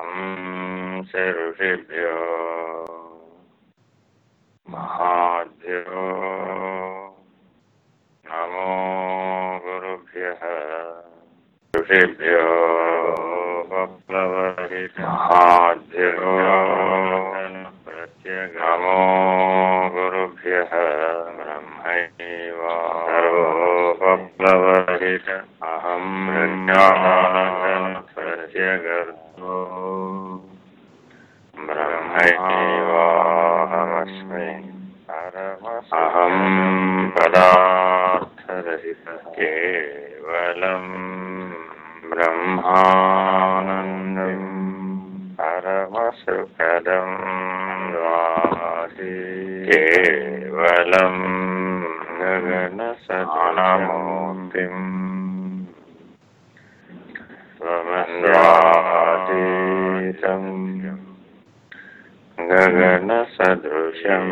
ॐ सर्वेभ्यो महाभ्यो नमो गुरुभ्यः। ऋषिभ्यो महाभ्यो नमो गुरुभ्यः। ब्रह्मैव सर्वोपप्लवहित अहं हृण्या शं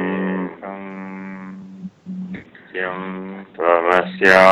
त्वमस्या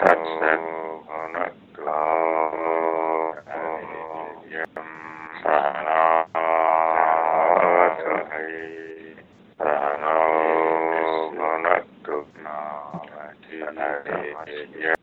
ตัสสะภะคะโตอะระหะยัมสาธุสาธุนะโตนะทินะเย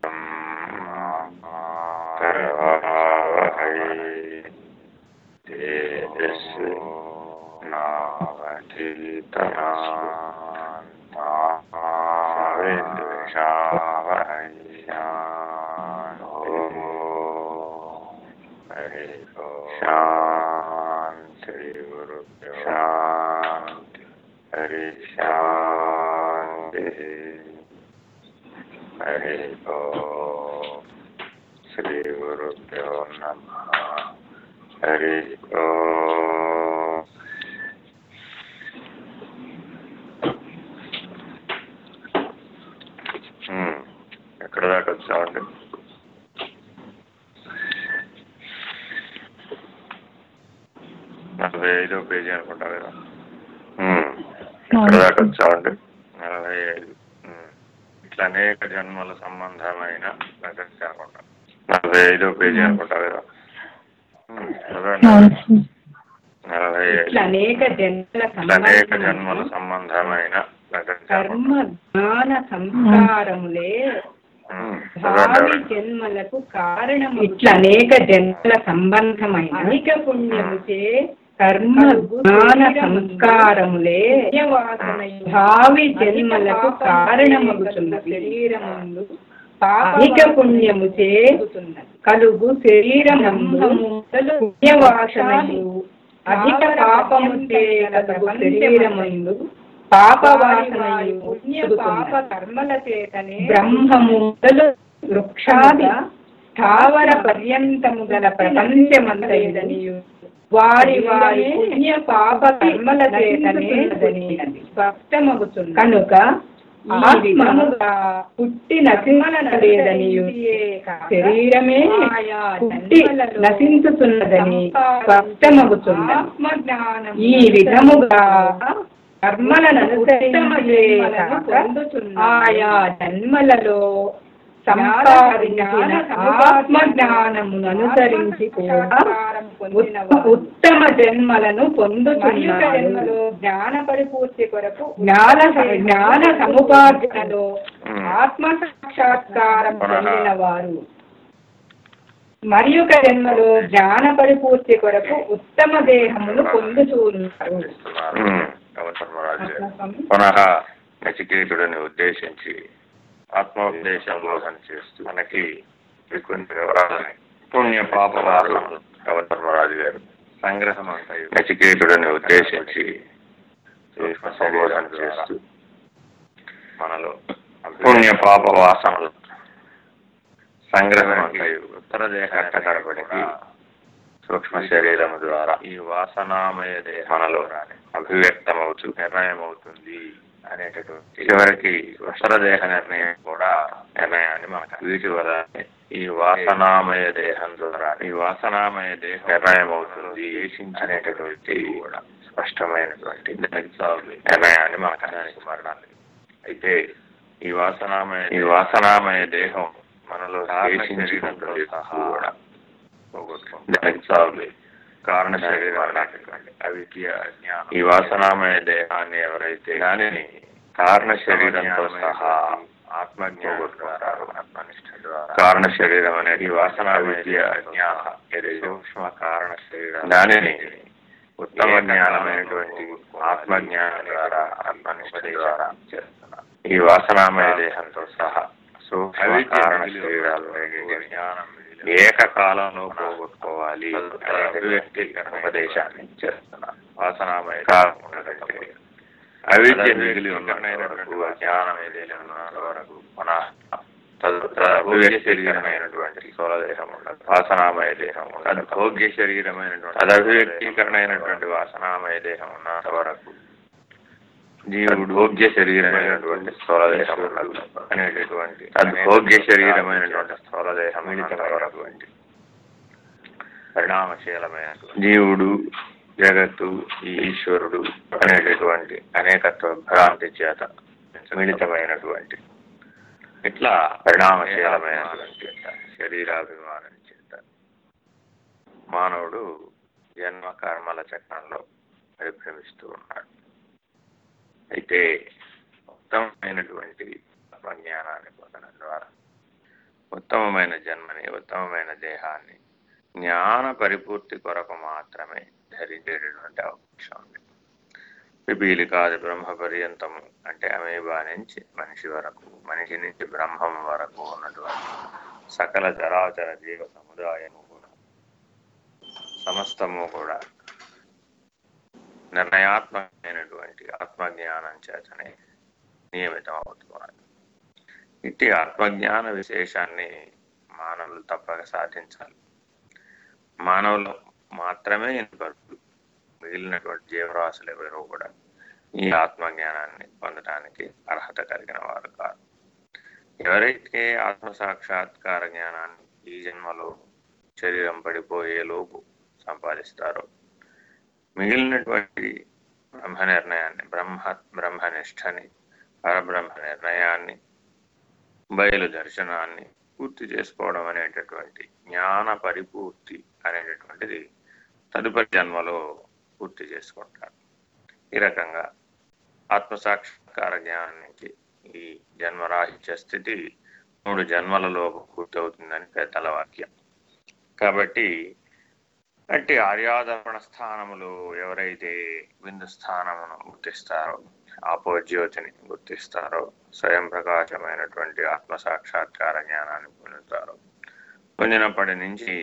ఐదో పేజీ అనుకుంటా కదా. ఎక్కడ దాకా వచ్చామండి నలభై ఐదు. ఇట్లా అనేక జన్మల సంబంధమైన ప్రకృతి అనుకుంటా నలభై ఐదో పేజీ అనుకుంటా కదా. నలభై ఐదు. ఇట్లా అనేక జన్మల సంబంధమైన జన్మల సంబంధమైన కర్మ జ్ఞాన సంస్కారములే భావి జన్మలకు కారణము ఇట్లా అనేక జన్మల సంబంధమైన అధిక పుణ్యముచే కర్మ జ్ఞాన సంస్కారములే భావి జన్మలకు కారణమగుతున్నవి శరీరములు అధిక పుణ్యముచే కలుగు శరీరమందు పుణ్యవాసనయు. అధిక పాపముచే కలుగు శరీరమందు పాపవాసనయు పాప కలుగుతున్నది. కర్మల చేతనే బ్రహ్మము వృక్షాది స్థావర పర్యంతము గల ప్రపంచమంతయుడనియు వారి వారి పుణ్య పాప కర్మల చేతనే స్పష్టమగుతుంది కనుక ఆత్మముగా పుట్టి నశించలేదనియు శరీరమే పుట్టి నశించుతున్నదని ఆత్మజ్ఞానం ఈ విధముగా కర్మలను ఆయా జన్మలలో ఆత్మ జ్ఞానమును అనుసరించి కూడా ఉత్త- ఉత్తమ జన్మలను పొందుతున్నారు జన్మలో జ్ఞాన పరిపూర్తి కొరకు జ్ఞాన జ్ఞాన సముపార్జనలో ఆత్మ సాక్షాత్కారం పొందిన వారు. మరి ఒక జన్మలో జ్ఞాన పరిపూర్తి కొరకు ఉత్తమ దేహమును పొందుతున్నారు పునః నచికేతుడిని ఉద్దేశించి ఆత్మోపదేశం బోధన చేస్తూ మనకి కొన్ని వివరాలని పుణ్య పాప వాసనలు గవర్ధర్మరాజు గారు సంగ్రహం అంటాయి నచికేతుడిని ఉద్దేశించి సంబోధన చేస్తూ మనలో పుణ్య పాప వాసనలు సంగ్రహం అంటాయి ఉత్తర దేహ కట్టబడికి సూక్ష్మ శరీరం ద్వారా ఈ వాసనామయ దేహంలో అభివ్యక్తమవుతూ నిర్ణయం అవుతుంది అనేటటువంటి చివరికి వసరదేహ నిర్ణయం కూడా నిర్ణయాన్ని మనకు వీటి వల్ల ఈ వాసనామయ దేహం ద్వారా ఈ వాసనామయ దేహం నిర్ణయం అవుతుంది అనేటటువంటి కూడా స్పష్టమైనటువంటి నిర్ణయాన్ని మనకు దానికి మరణాన్ని అయితే ఈ వాసనామయ ఈ వాసనామయ దేహం మనలో శేషించినంత సహా కూడా పోగొట్టుకుంటాం కారణ అవిద్య జ్ఞానం. ఈ వాసనామయ దేహాన్ని ఎవరైతే దానిని కారణ శరీరంతో సహా ఆత్మజ్ఞానం ద్వారా ఆత్మనిష్ట ద్వారా. కారణ శరీరం అనేది వాసన విద్య జ్ఞాన సూక్ష్మ కారణ శరీరం. దానిని ఉత్తమ జ్ఞానమైనటువంటి ఆత్మజ్ఞానం ద్వారా ఆత్మనిష్ట ద్వారా చేస్తున్నారు. ఈ వాసనామయ దేహంతో సహా సూక్ష్మ కారణ శరీరాలు జ్ఞానం ఏకకాలంలో పోగొట్టుకోవాలి ఉపదేశాన్ని చేస్తున్నారు వాసనామయ అవిద్య మిగిలి ఉన్నటువంటి జ్ఞానం ఏదైనా ఉన్నంత వరకు మన అభివ్యక్తి శరీరమైనటువంటి స్థూలదేహం ఉండదు వాసనామయ దేహం ఉండదు భోగ్య శరీరమైనటువంటి అది అభివ్యక్తీకరణ అయినటువంటి వాసనామయ దేహం ఉన్నంత వరకు జీవుడు భోగ్య శరీరమైనటువంటి స్థూలదేహం అనేటటువంటి అది భోగ్య శరీరమైనటువంటి స్థూలదేహం మిళితమైనటువంటి పరిణామశీలమైన జీవుడు జగత్తు ఈశ్వరుడు అనేటటువంటి అనేకత్వ భ్రాంతి చేత మిళితమైనటువంటి ఇట్లా పరిణామశీలమైనటువంటి శరీరాభిమానం చేత మానవుడు జన్మ కర్మల చక్రంలో పరిభ్రమిస్తూ ఉన్నాడు. అయితే ఉత్తమమైనటువంటి ఆత్మజ్ఞానాన్ని పొందడం ద్వారా ఉత్తమమైన జన్మని ఉత్తమమైన దేహాన్ని జ్ఞాన పరిపూర్తి కొరకు మాత్రమే ధరించేటటువంటి అవకాశం ఉంది. పిపీలికాది బ్రహ్మ పర్యంతము అంటే అమేబా నుంచి మనిషి వరకు మనిషి నుంచి బ్రహ్మం వరకు ఉన్నటువంటి సకల చరాచర జీవ సముదాయము కూడా సమస్తము కూడా నిర్ణయాత్మకమైనటువంటి ఆత్మజ్ఞానం చేతనే నియమితం అవుతున్నారు ఇట్టి ఆత్మజ్ఞాన విశేషాన్ని మానవులు తప్పక సాధించాలి. మానవులు మాత్రమే ఇన్పరులు మిగిలినటువంటి జీవరాశులు ఎవరు కూడా ఈ ఆత్మజ్ఞానాన్ని పొందడానికి అర్హత కలిగిన వారు కాదు ఎవరైతే ఆత్మ సాక్షాత్కార జ్ఞానాన్ని ఈ జన్మలో శరీరం పడిపోయే లోపు సంపాదిస్తారో మిగిలినటువంటి బ్రహ్మ నిర్ణయాన్ని బ్రహ్మ బ్రహ్మనిష్టని పరబ్రహ్మ నిర్ణయాన్ని బయలు దర్శనాన్ని పూర్తి చేసుకోవడం అనేటటువంటి జ్ఞాన పరిపూర్తి అనేటటువంటిది తదుపరి జన్మలో పూర్తి చేసుకుంటారు. ఈ రకంగా ఆత్మసాక్షాత్కార జ్ఞానానికి ఈ జన్మరాహిత్య స్థితి మూడు జన్మలలో పూర్తవుతుందని పెద్దల వాక్యం. కాబట్టి అంటే ఆర్యాదర్పణ స్థానములు ఎవరైతే బిందు స్థానమును గుర్తిస్తారో ఆపోజ్యోతిని గుర్తిస్తారో స్వయం ప్రకాశమైనటువంటి ఆత్మ సాక్షాత్కార జ్ఞానాన్ని పొందుతారో పొందినప్పటి నుంచి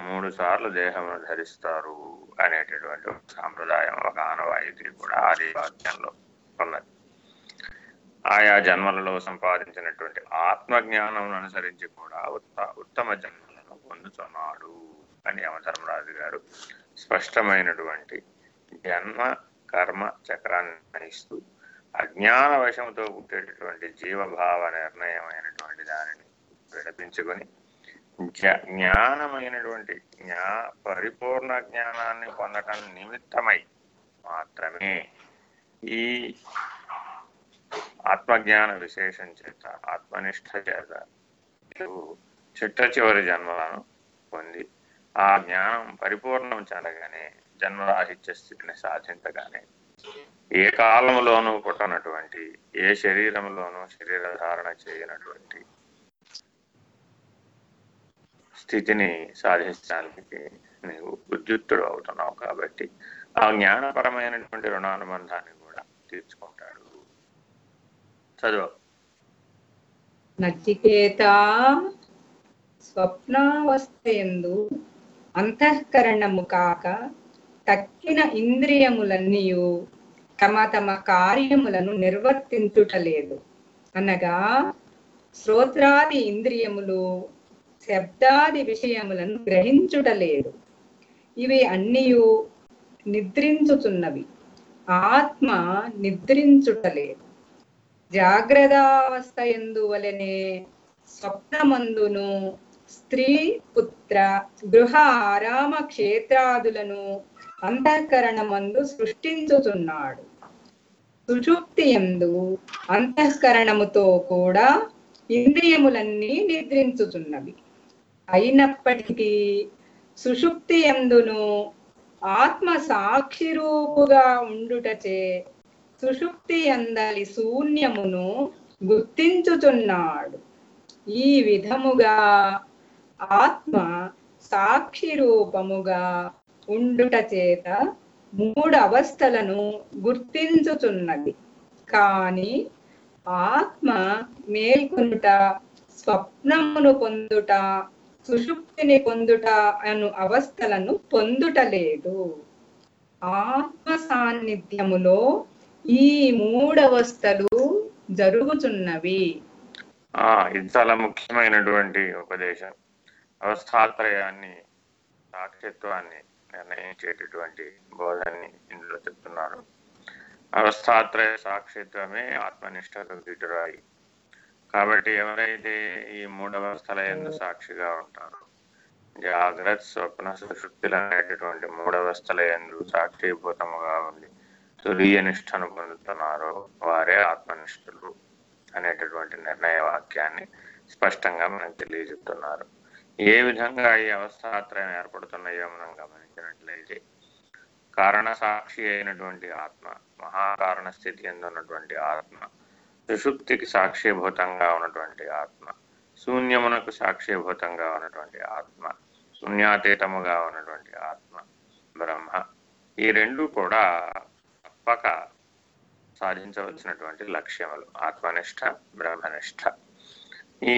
మూడు సార్లు దేహమును ధరిస్తారు అనేటటువంటి ఒక సాంప్రదాయం ఒక ఆనవాయితీ కూడా ఆర్యవాక్యంలో ఉన్నది. ఆయా జన్మలలో సంపాదించినటువంటి ఆత్మజ్ఞానం అనుసరించి కూడా ఉత్త ఉత్తమ జన్మలను పొందుతున్నాడు. అని యమధర్మరాజు గారు స్పష్టమైనటువంటి జన్మ కర్మ చక్రాన్ని నిర్ణయిస్తూ అజ్ఞాన వశంతో పుట్టేటటువంటి జీవభావ నిర్ణయమైనటువంటి దానిని విడపించుకొని జ్ఞానమైనటువంటి జ్ఞా పరిపూర్ణ జ్ఞానాన్ని పొందటం నిమిత్తమై మాత్రమే ఈ ఆత్మజ్ఞాన విశేషం చేత ఆత్మనిష్ట చేత చిట్ట చివరి జన్మలను పొంది ఆ జ్ఞానం పరిపూర్ణం చెందగానే జన్మరాహిత్య స్థితిని సాధించగానే ఏ కాలంలోనూ పుట్టనటువంటి ఏ శరీరంలోనూ శరీర ధారణ చేయనటువంటి స్థితిని సాధించడానికి నీవు ఉద్యుక్తుడు అవుతున్నావు కాబట్టి ఆ జ్ఞానపరమైనటువంటి రుణానుబంధాన్ని కూడా తీర్చుకుంటాడు. చదువు. నచికేత స్వప్నావస్థయందు అంతఃకరణము కాక తక్కిన ఇంద్రియములన్నీయు తమ తమ కార్యములను నిర్వర్తించుటలేదు. అనగా శ్రోత్రాది ఇంద్రియములు శబ్దాది విషయములను గ్రహించుటలేదు. ఇవి అన్నీ నిద్రించుతున్నవి ఆత్మ నిద్రించుటలేదు. జాగ్రత్తావస్థ ఎందు వలనే స్వప్నమందును స్త్రీ పుత్ర గృహ ఆరామ క్షేత్రాదులను అంతఃకరణమందు సృష్టించుతున్నాడు సుషుప్తి ఎందు అంతఃకరణముతో కూడా ఇంద్రియములన్నీ నిద్రించుతున్నవి అయినప్పటికీ సుషుప్తి ఎందును ఆత్మ సాక్షి రూపుగా ఉండుటచే సుషుప్తి అందలి శూన్యమును గుర్తించుచున్నాడు. ఈ విధముగా ఆత్మ సాక్షి రూపముగా ఉండుట చేత మూడు అవస్థలను గుర్తించుచున్నది. కానీ ఆత్మ మేల్కొనుట స్వప్నమును పొందుట సుషుప్తిని పొందుట అను అవస్థలను పొందుటలేదు. ఆత్మ సాన్నిధ్యములో ఈ మూడవస్థలు జరుగుతున్నవి ఇది చాలా ముఖ్యమైనటువంటి ఉపదేశం. అవస్థాత్రయాన్ని సాక్షిత్వాన్ని నిర్ణయించేటటువంటి బోధనని ఇందులో చెప్తున్నారు. అవస్థాత్రయ సాక్షిత్వమే ఆత్మనిష్టకు గిటురాయి కాబట్టి ఎవరైతే ఈ మూడవస్థల ఎందు సాక్షిగా ఉంటారో జాగ్రత్త స్వప్న సుషుప్తులు అనేటటువంటి మూడవస్థల ఎందు సాక్షిభూతముగా ఉండి తురీయ నిష్టను పొందుతున్నారో వారే ఆత్మనిష్ఠులు అనేటటువంటి నిర్ణయ వాక్యాన్ని స్పష్టంగా మనకు తెలియజెప్తున్నారు. ఏ విధంగా ఈ అవస్థాత్రయం ఏర్పడుతున్నాయో మనం గమనించినట్లయితే కారణ సాక్షి అయినటువంటి ఆత్మ మహాకారణ స్థితి ఎందున్నటువంటి ఆత్మ సుషుప్తికి సాక్షిభూతంగా ఉన్నటువంటి ఆత్మ శూన్యమునకు సాక్షిభూతంగా ఉన్నటువంటి ఆత్మ శూన్యాతీతముగా ఉన్నటువంటి ఆత్మ బ్రహ్మ ఈ రెండు కూడా తప్పక సాధించవలసినటువంటి లక్ష్యములు ఆత్మనిష్ట బ్రహ్మనిష్ట. ఈ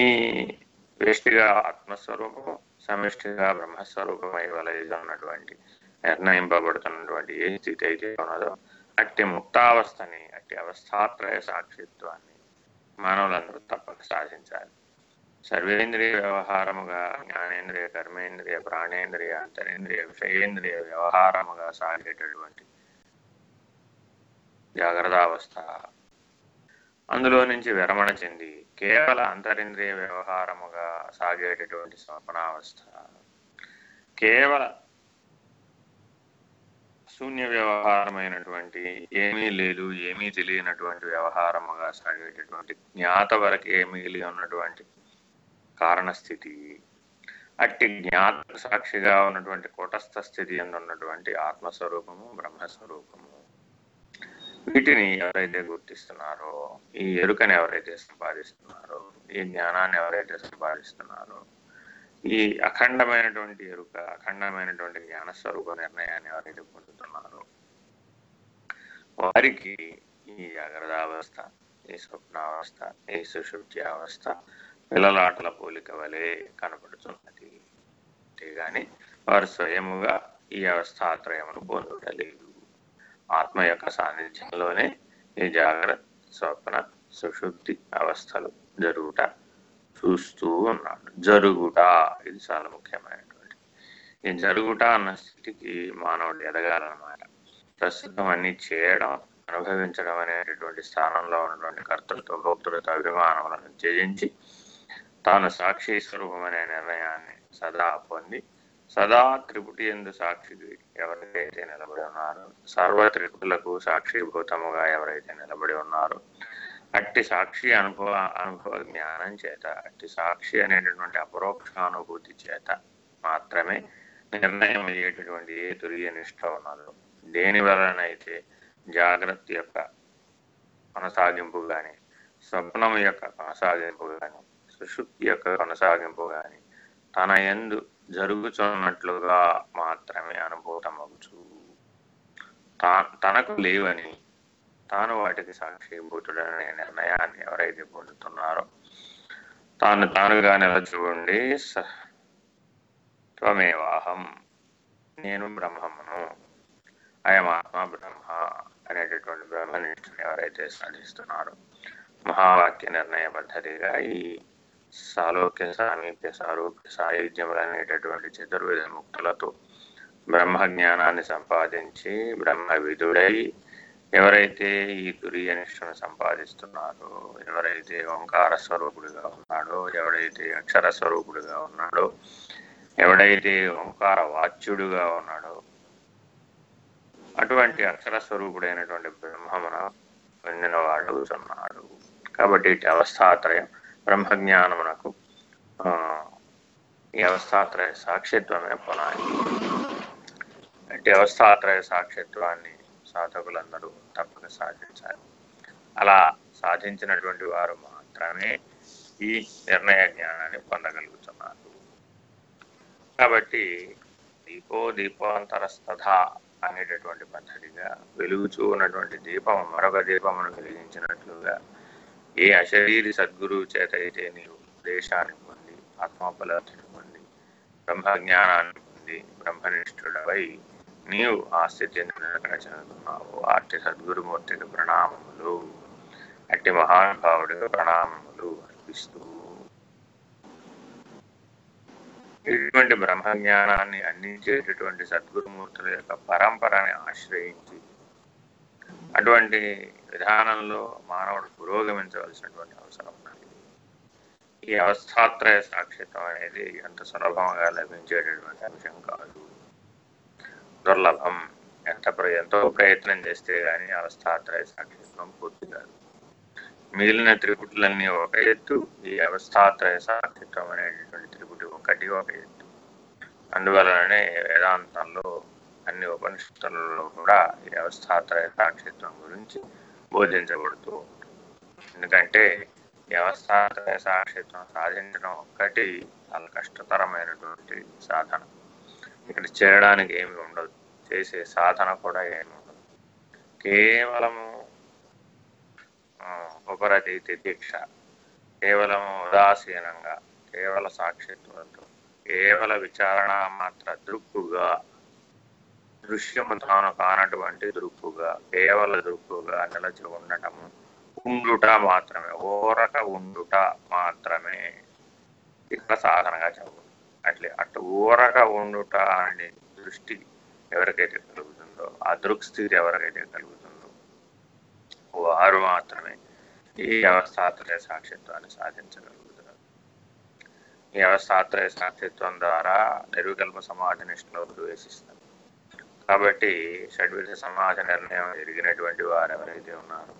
వేష్టిగా ఆత్మస్వరూపము సమిష్టిగా బ్రహ్మస్వరూపమై వలయగా ఉన్నటువంటి నిర్ణయింపబడుతున్నటువంటి ఏ స్థితి అయితే ఉన్నదో అట్టి ముక్తావస్థని అట్టి అవస్థాత్రయ సాక్షిత్వాన్ని మానవులందరూ తప్పక సాధించాలి. సర్వేంద్రియ వ్యవహారముగా జ్ఞానేంద్రియ కర్మేంద్రియ ప్రాణేంద్రియ అంతరేంద్రియ విషయేంద్రియ వ్యవహారముగా సాగేటటువంటి జాగ్రత్త అవస్థ అందులో నుంచి విరమణ చెంది కేవల అంతరింద్రియ వ్యవహారముగా సాగేటటువంటి స్వప్నావస్థ. కేవల శూన్య వ్యవహారమైనటువంటి ఏమీ లేదు ఏమీ తెలియనటువంటి వ్యవహారముగా సాగేటటువంటి జ్ఞాత వరకు ఏమీ ఉన్నటువంటి కారణస్థితి. అట్టి జ్ఞాత సాక్షిగా ఉన్నటువంటి కూటస్థ స్థితి ఉన్నటువంటి ఆత్మస్వరూపము బ్రహ్మస్వరూపము. వీటిని ఎవరైతే గుర్తిస్తున్నారో ఈ ఎరుకని ఎవరైతే సంపాదిస్తున్నారో ఈ జ్ఞానాన్ని ఎవరైతే సంపాదిస్తున్నారో ఈ అఖండమైనటువంటి ఎరుక అఖండమైనటువంటి జ్ఞానస్వరూప నిర్ణయాన్ని ఎవరైతే పొందుతున్నారో వారికి ఈ జాగ్రత్త అవస్థ ఈ స్వప్నావస్థ ఈ సుశుద్ధి అవస్థ పిల్లలాటల పోలిక వలె కనపడుతున్నది. అంతేగాని వారు స్వయముగా ఈ అవస్థాత్రయమును పొందలేదు ఆత్మ యొక్క సాన్నిధ్యంలోనే ఈ జాగ్రత్త స్వప్న సుషుప్తి అవస్థలు జరుగుట చూస్తూ ఉన్నాడు. జరుగుట ఇది చాలా ముఖ్యమైనటువంటి. ఈ జరుగుట అన్న స్థితికి మానవుడు ఎదగాలన్నమాట. ప్రస్తుతం అన్ని చేయడం అనుభవించడం అనేటటువంటి స్థానంలో ఉన్నటువంటి కర్తృత్వ భోక్తృత్వ అభిమానములను త్యజించి తాను సాక్షి స్వరూపం అనే నిర్ణయాన్ని సదా పొంది సదా త్రిపుటి ఎందు సాక్షికి ఎవరైతే నిలబడి ఉన్నారో సర్వ త్రిపుటులకు సాక్షిభూతముగా ఎవరైతే నిలబడి ఉన్నారో అట్టి సాక్షి అనుభవ అనుభవ జ్ఞానం చేత అట్టి సాక్షి అనేటటువంటి అపరోక్షానుభూతి చేత మాత్రమే నిర్ణయం అయ్యేటటువంటి ఏ తురియ నిష్ట ఉన్నదో దేని వలనైతే జాగ్రత్త యొక్క కొనసాగింపు కానీ స్వప్నం యొక్క కొనసాగింపు కానీ సుషుప్తి యొక్క కొనసాగింపు కానీ తన ఎందు జరుగుతున్నట్లుగా మాత్రమే అనుభూతమగుచు తా తనకు లేవని తాను వాటికి సాక్షిభూతుడనే నిర్ణయాన్ని ఎవరైతే పొందుతున్నారో తాను తానుగా నిలచుకుండి స- త్వమేవాహం నేను బ్రహ్మమును అయమాత్మ బ్రహ్మ అనేటటువంటి బ్రహ్మనిష్ఠుని ఎవరైతే సాధిస్తున్నారో మహావాక్య నిర్ణయ పద్ధతిగా ఈ సాలోక్య సామీప్య సారూప్య సాయుధ్యములు అనేటటువంటి చతుర్విధ ముక్తులతో బ్రహ్మ జ్ఞానాన్ని సంపాదించి బ్రహ్మ విధుడై ఎవరైతే ఈ తురియ నిష్ఠను సంపాదిస్తున్నారో ఎవరైతే ఓంకార స్వరూపుడిగా ఉన్నాడో ఎవడైతే అక్షర స్వరూపుడిగా ఉన్నాడో ఎవడైతే ఓంకార వాచ్యుడుగా ఉన్నాడో అటువంటి అక్షర స్వరూపుడైనటువంటి బ్రహ్మమున పొందినవాడు ఉన్నాడు. కాబట్టి ఇటు అవస్థాత్రయం. బ్రహ్మజ్ఞానమునకు వ్యవస్థాత్రయ ఈ అవస్థాత్రయ సాక్షిత్వమే పొనాలి అంటే అవస్థాత్రయ సాక్షిత్వాన్ని సాధకులందరూ తప్పక సాధించాలి. అలా సాధించినటువంటి వారు మాత్రమే ఈ నిర్ణయ జ్ఞానాన్ని పొందగలుగుతున్నారు. కాబట్టి దీపో దీపాంతరస్తథ అనేటటువంటి పద్ధతిగా వెలుగుచూ ఉన్నటువంటి దీపం మరొక దీపమును వెలిగించినట్లుగా ఏ అశరీరి సద్గురువు చేత అయితే నీవు దేశాన్ని పొంది ఆత్మోపలబ్ధిని పొంది బ్రహ్మ జ్ఞానాన్ని పొంది బ్రహ్మనిష్ఠుడవై నీవు ఆ స్థితిని నిలకడ చెందుతున్నావు అట్టి సద్గురుమూర్తికి ప్రణామములు. అట్టి మహానుభావుడికి ప్రణామములు అర్పిస్తూ. ఇటువంటి బ్రహ్మజ్ఞానాన్ని అందించేటటువంటి సద్గురుమూర్తుల యొక్క పరంపరని ఆశ్రయించి అటువంటి విధానంలో మానవుడు పురోగమించవలసినటువంటి అవసరం ఉన్నది. ఈ అవస్థాత్రయ సాక్షిత్వం అనేది అంత సులభంగా లభించేటటువంటి అంశం కాదు. దుర్లభం ఎంత ఎంతో ప్రయత్నం చేస్తే కానీ అవస్థాత్రయ సాక్షిత్వం పూర్తి కాదు. మిగిలిన త్రిపుటులన్నీ ఒక ఎత్తు ఈ అవస్థాత్రయ సాక్షిత్వం అనేటటువంటి త్రిపుటి ఒకటి ఒక ఎత్తు. అందువలననే వేదాంతంలో అన్ని ఉపనిషత్తులలో కూడా ఈ సాక్షిత్వం గురించి బోధించబడుతూ ఉంటుంది. ఎందుకంటే వ్యవస్థాత్రయ సాక్షిత్వం సాధించడం ఒక్కటి చాలా కష్టతరమైనటువంటి సాధన. ఇక్కడ చేరడానికి ఏమి ఉండదు. చేసే సాధన కూడా ఏమి ఉండదు. కేవలము ఉపరతీతి దీక్ష కేవలం ఉదాసీనంగా కేవల సాక్షిత్వంతో కేవల విచారణ మాత్ర దృక్కుగా దృశ్యము తాను కానటువంటి దృక్కుగా కేవల దృక్కుగా నిలచి ఉండటము ఉండుట మాత్రమే ఓరక ఉండుట మాత్రమే. ఇక్కడ సాధనగా చెప్పు అట్లే అటు ఊరక ఉండుట అనే దృష్టి ఎవరికైతే కలుగుతుందో ఆ దృక్స్థితి ఎవరికైతే కలుగుతుందో వారు మాత్రమే ఈ వ్యవస్థాత్రయ సాక్షిత్వాన్ని సాధించగలుగుతారు. ఈ వ్యవస్థాత్రయ సాక్షిత్వం ద్వారా నిర్వికల్ప సమాధి నిష్ఠలో ప్రవేశిస్తారు. కాబట్టి షడ్విధ సమాజ నిర్ణయం ఎరిగినటువంటి వారు ఎవరైతే ఉన్నారో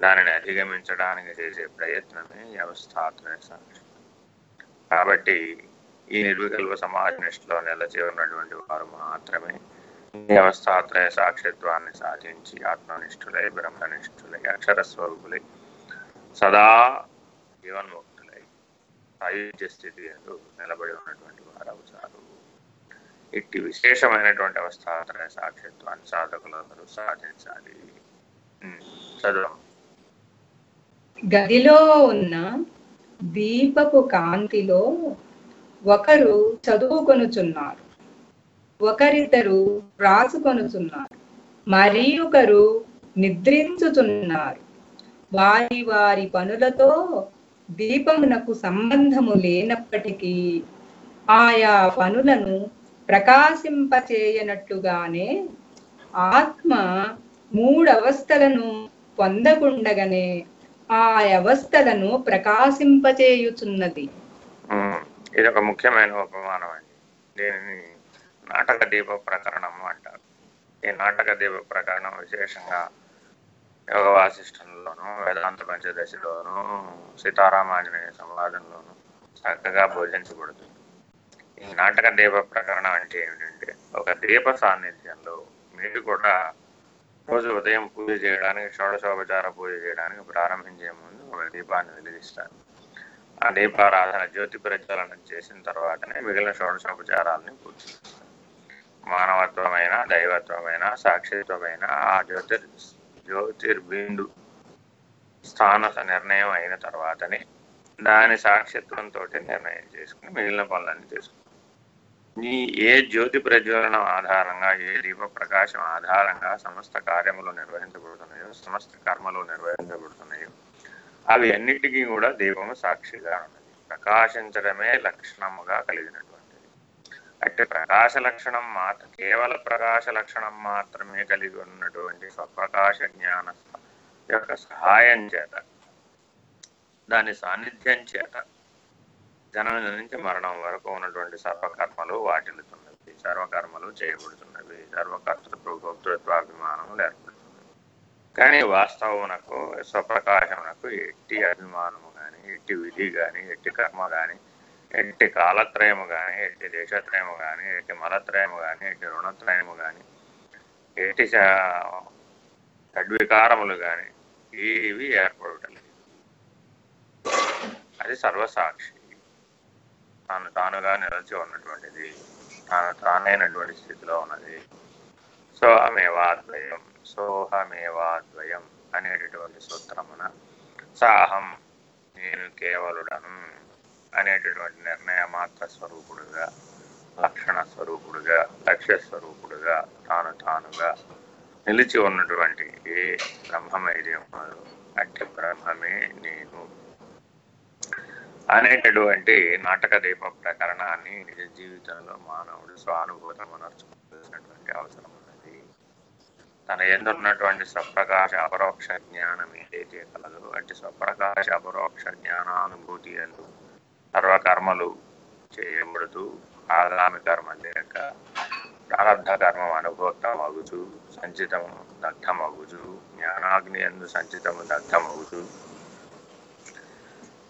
దానిని అధిగమించడానికి చేసే ప్రయత్నమే ఈ సాక్షిత్వం కాబట్టి ఈ నిర్వికల్ప సమాజ నిష్టలో నిలచి ఉన్నటువంటి వారు మాత్రమే వ్యవస్థాత్రయ సాక్షిత్వాన్ని సాధించి ఆత్మనిష్ఠులై బ్రహ్మనిష్ఠులై అక్షర స్వరూపులై సదా జీవన్ముక్తులై సాయుధ్య స్థితి ఎందు నిలబడి ఉన్నటువంటి వారు అవుతారు ఇట్టి విశేషమైనటువంటి అవస్థాంతర సాక్షిత్వాన్ని సాధకులందరూ సాధించాలి. చదువు. గదిలో ఉన్న దీపపు కాంతిలో ఒకరు చదువుకొనుచున్నారు. ఒకరిద్దరు రాసుకొనుచున్నారు మరి ఒకరు నిద్రించుచున్నారు. వారి వారి పనులతో దీపమునకు సంబంధము లేనప్పటికీ ఆయా పనులను ప్రకాశింపచేయనట్లుగానే ఆత్మ మూడవస్థలను పొందకుండగానే ఆ అవస్థలను ప్రకాశింపచేయుచున్నది. ఇది ఒక ముఖ్యమైన ఉపమానం అండి. దీనిని నాటక దీప ప్రకరణము అంటారు. ఈ నాటక దీప ప్రకరణం విశేషంగా యోగ వాసిష్టంలోను వేదాంత పంచదశలోను సీతారామాంజనేయ సంవాదంలోను చక్కగా బోధించబడుతుంది ఈ నాటక దీప ప్రకరణం అంటే ఏమిటంటే ఒక దీప సాన్నిధ్యంలో మీరు కూడా రోజు ఉదయం పూజ చేయడానికి షోడశోపచార పూజ చేయడానికి ప్రారంభించే ముందు ఒక దీపాన్ని వెలిగిస్తారు. ఆ దీపారాధన జ్యోతి ప్రజ్వలనం చేసిన తర్వాతనే మిగిలిన షోడశోపచారాలని పూర్తి మానవత్వమైన దైవత్వమైన సాక్షిత్వమైన ఆ జ్యోతిర్ జ్యోతిర్బిందు స్థాన నిర్ణయం అయిన తర్వాతనే దాని సాక్షిత్వంతో నిర్ణయం చేసుకుని మిగిలిన పనులన్నీ చేసుకుంటాం నీ ఏ జ్యోతి ప్రజ్వలనం ఆధారంగా ఏ దీప ప్రకాశం ఆధారంగా సమస్త కార్యములు నిర్వహించబడుతున్నాయో సమస్త కర్మలు నిర్వహించబడుతున్నాయో అవి అన్నిటికీ కూడా దీపము సాక్షిగా ఉన్నది. ప్రకాశించడమే లక్షణముగా కలిగినటువంటిది. అంటే ప్రకాశ లక్షణం మాత్ర కేవల ప్రకాశ లక్షణం మాత్రమే కలిగి ఉన్నటువంటి స్వప్రకాశ జ్ఞాన యొక్క సహాయం చేత దాని సాన్నిధ్యం చేత జనన నుంచి మరణం వరకు ఉన్నటువంటి సర్వకర్మలు వాటిల్లుతున్నవి. సర్వకర్మలు చేయబడుతున్నవి. సర్వకర్తృత్వ భోక్తృత్వాభిమానములు ఏర్పడుతున్నవి. కానీ వాస్తవమునకు స్వప్రకాశమునకు ఎట్టి అభిమానము కానీ ఎట్టి విధి కానీ ఎట్టి కర్మ కానీ ఎట్టి కాలత్రయము కానీ ఎట్టి దేశత్రయము కానీ ఎట్టి మలత్రయము కానీ ఎట్టి రుణత్రయము కానీ ఎట్టి షడ్వికారములు కానీ ఏవి ఏర్పడటం లేదు. అది సర్వసాక్షి. తాను తానుగా నిలిచి ఉన్నటువంటిది తాను తానైనటువంటి స్థితిలో ఉన్నది. సోహమేవాద్వయం సోహమేవాద్వయం అనేటటువంటి సూత్రమున సాహం నేను కేవలుడను అనేటటువంటి నిర్ణయ మాత్ర స్వరూపుడుగా లక్షణ స్వరూపుడుగా లక్ష్య స్వరూపుడుగా తాను తానుగా నిలిచి ఉన్నటువంటి ఏ బ్రహ్మమైదే అట్టి బ్రహ్మమే నేను. అనేటటువంటి నాటక దీప ప్రకరణాన్ని నిజ జీవితంలో మానవుడు స్వానుభూతం అనర్చుకోవాల్సినటువంటి అవసరం ఉన్నది. తన ఎందున్నటువంటి స్వప్రకాశ అపరోక్ష జ్ఞానం ఏదైతే కలదో అట్టి స్వప్రకాశ అపరోక్ష జ్ఞానానుభూతి అందు సర్వకర్మలు చేయబడుతూ ఆగామి కర్మ లేక ప్రారంభ కర్మం అనుభూతమగుచు సంచితము దగ్ధమగుచు జ్ఞానాగ్ని ఎందు సంచితము దగ్ధమగుచు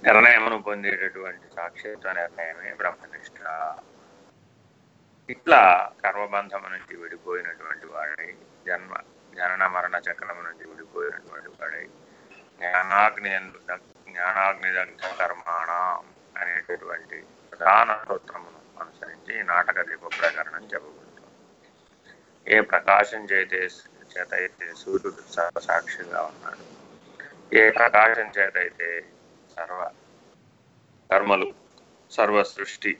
నిర్ణయమును పొందేటటువంటి సాక్షిత్వ నిర్ణయమే బ్రహ్మనిష్ట. ఇట్లా కర్మబంధము నుంచి విడిపోయినటువంటి వాడై జన్మ జనన మరణ చక్రము నుంచి విడిపోయినటువంటి వాడై జ్ఞానాగ్ని ఎందు జ్ఞానాగ్ని దగ్ధ కర్మాణ అనేటటువంటి ప్రధాన సూత్రమును అనుసరించి నాటక దీప ప్రకరణం చెప్పబడుతుంది. ఏ ప్రకాశం చేతే చేత అయితే సూర్యుడు సర్వసాక్షిగా ఉన్నాడు. ఏ ప్రకాశం చేత అయితే సర్వ కర్మలు సర్వ సృష్టి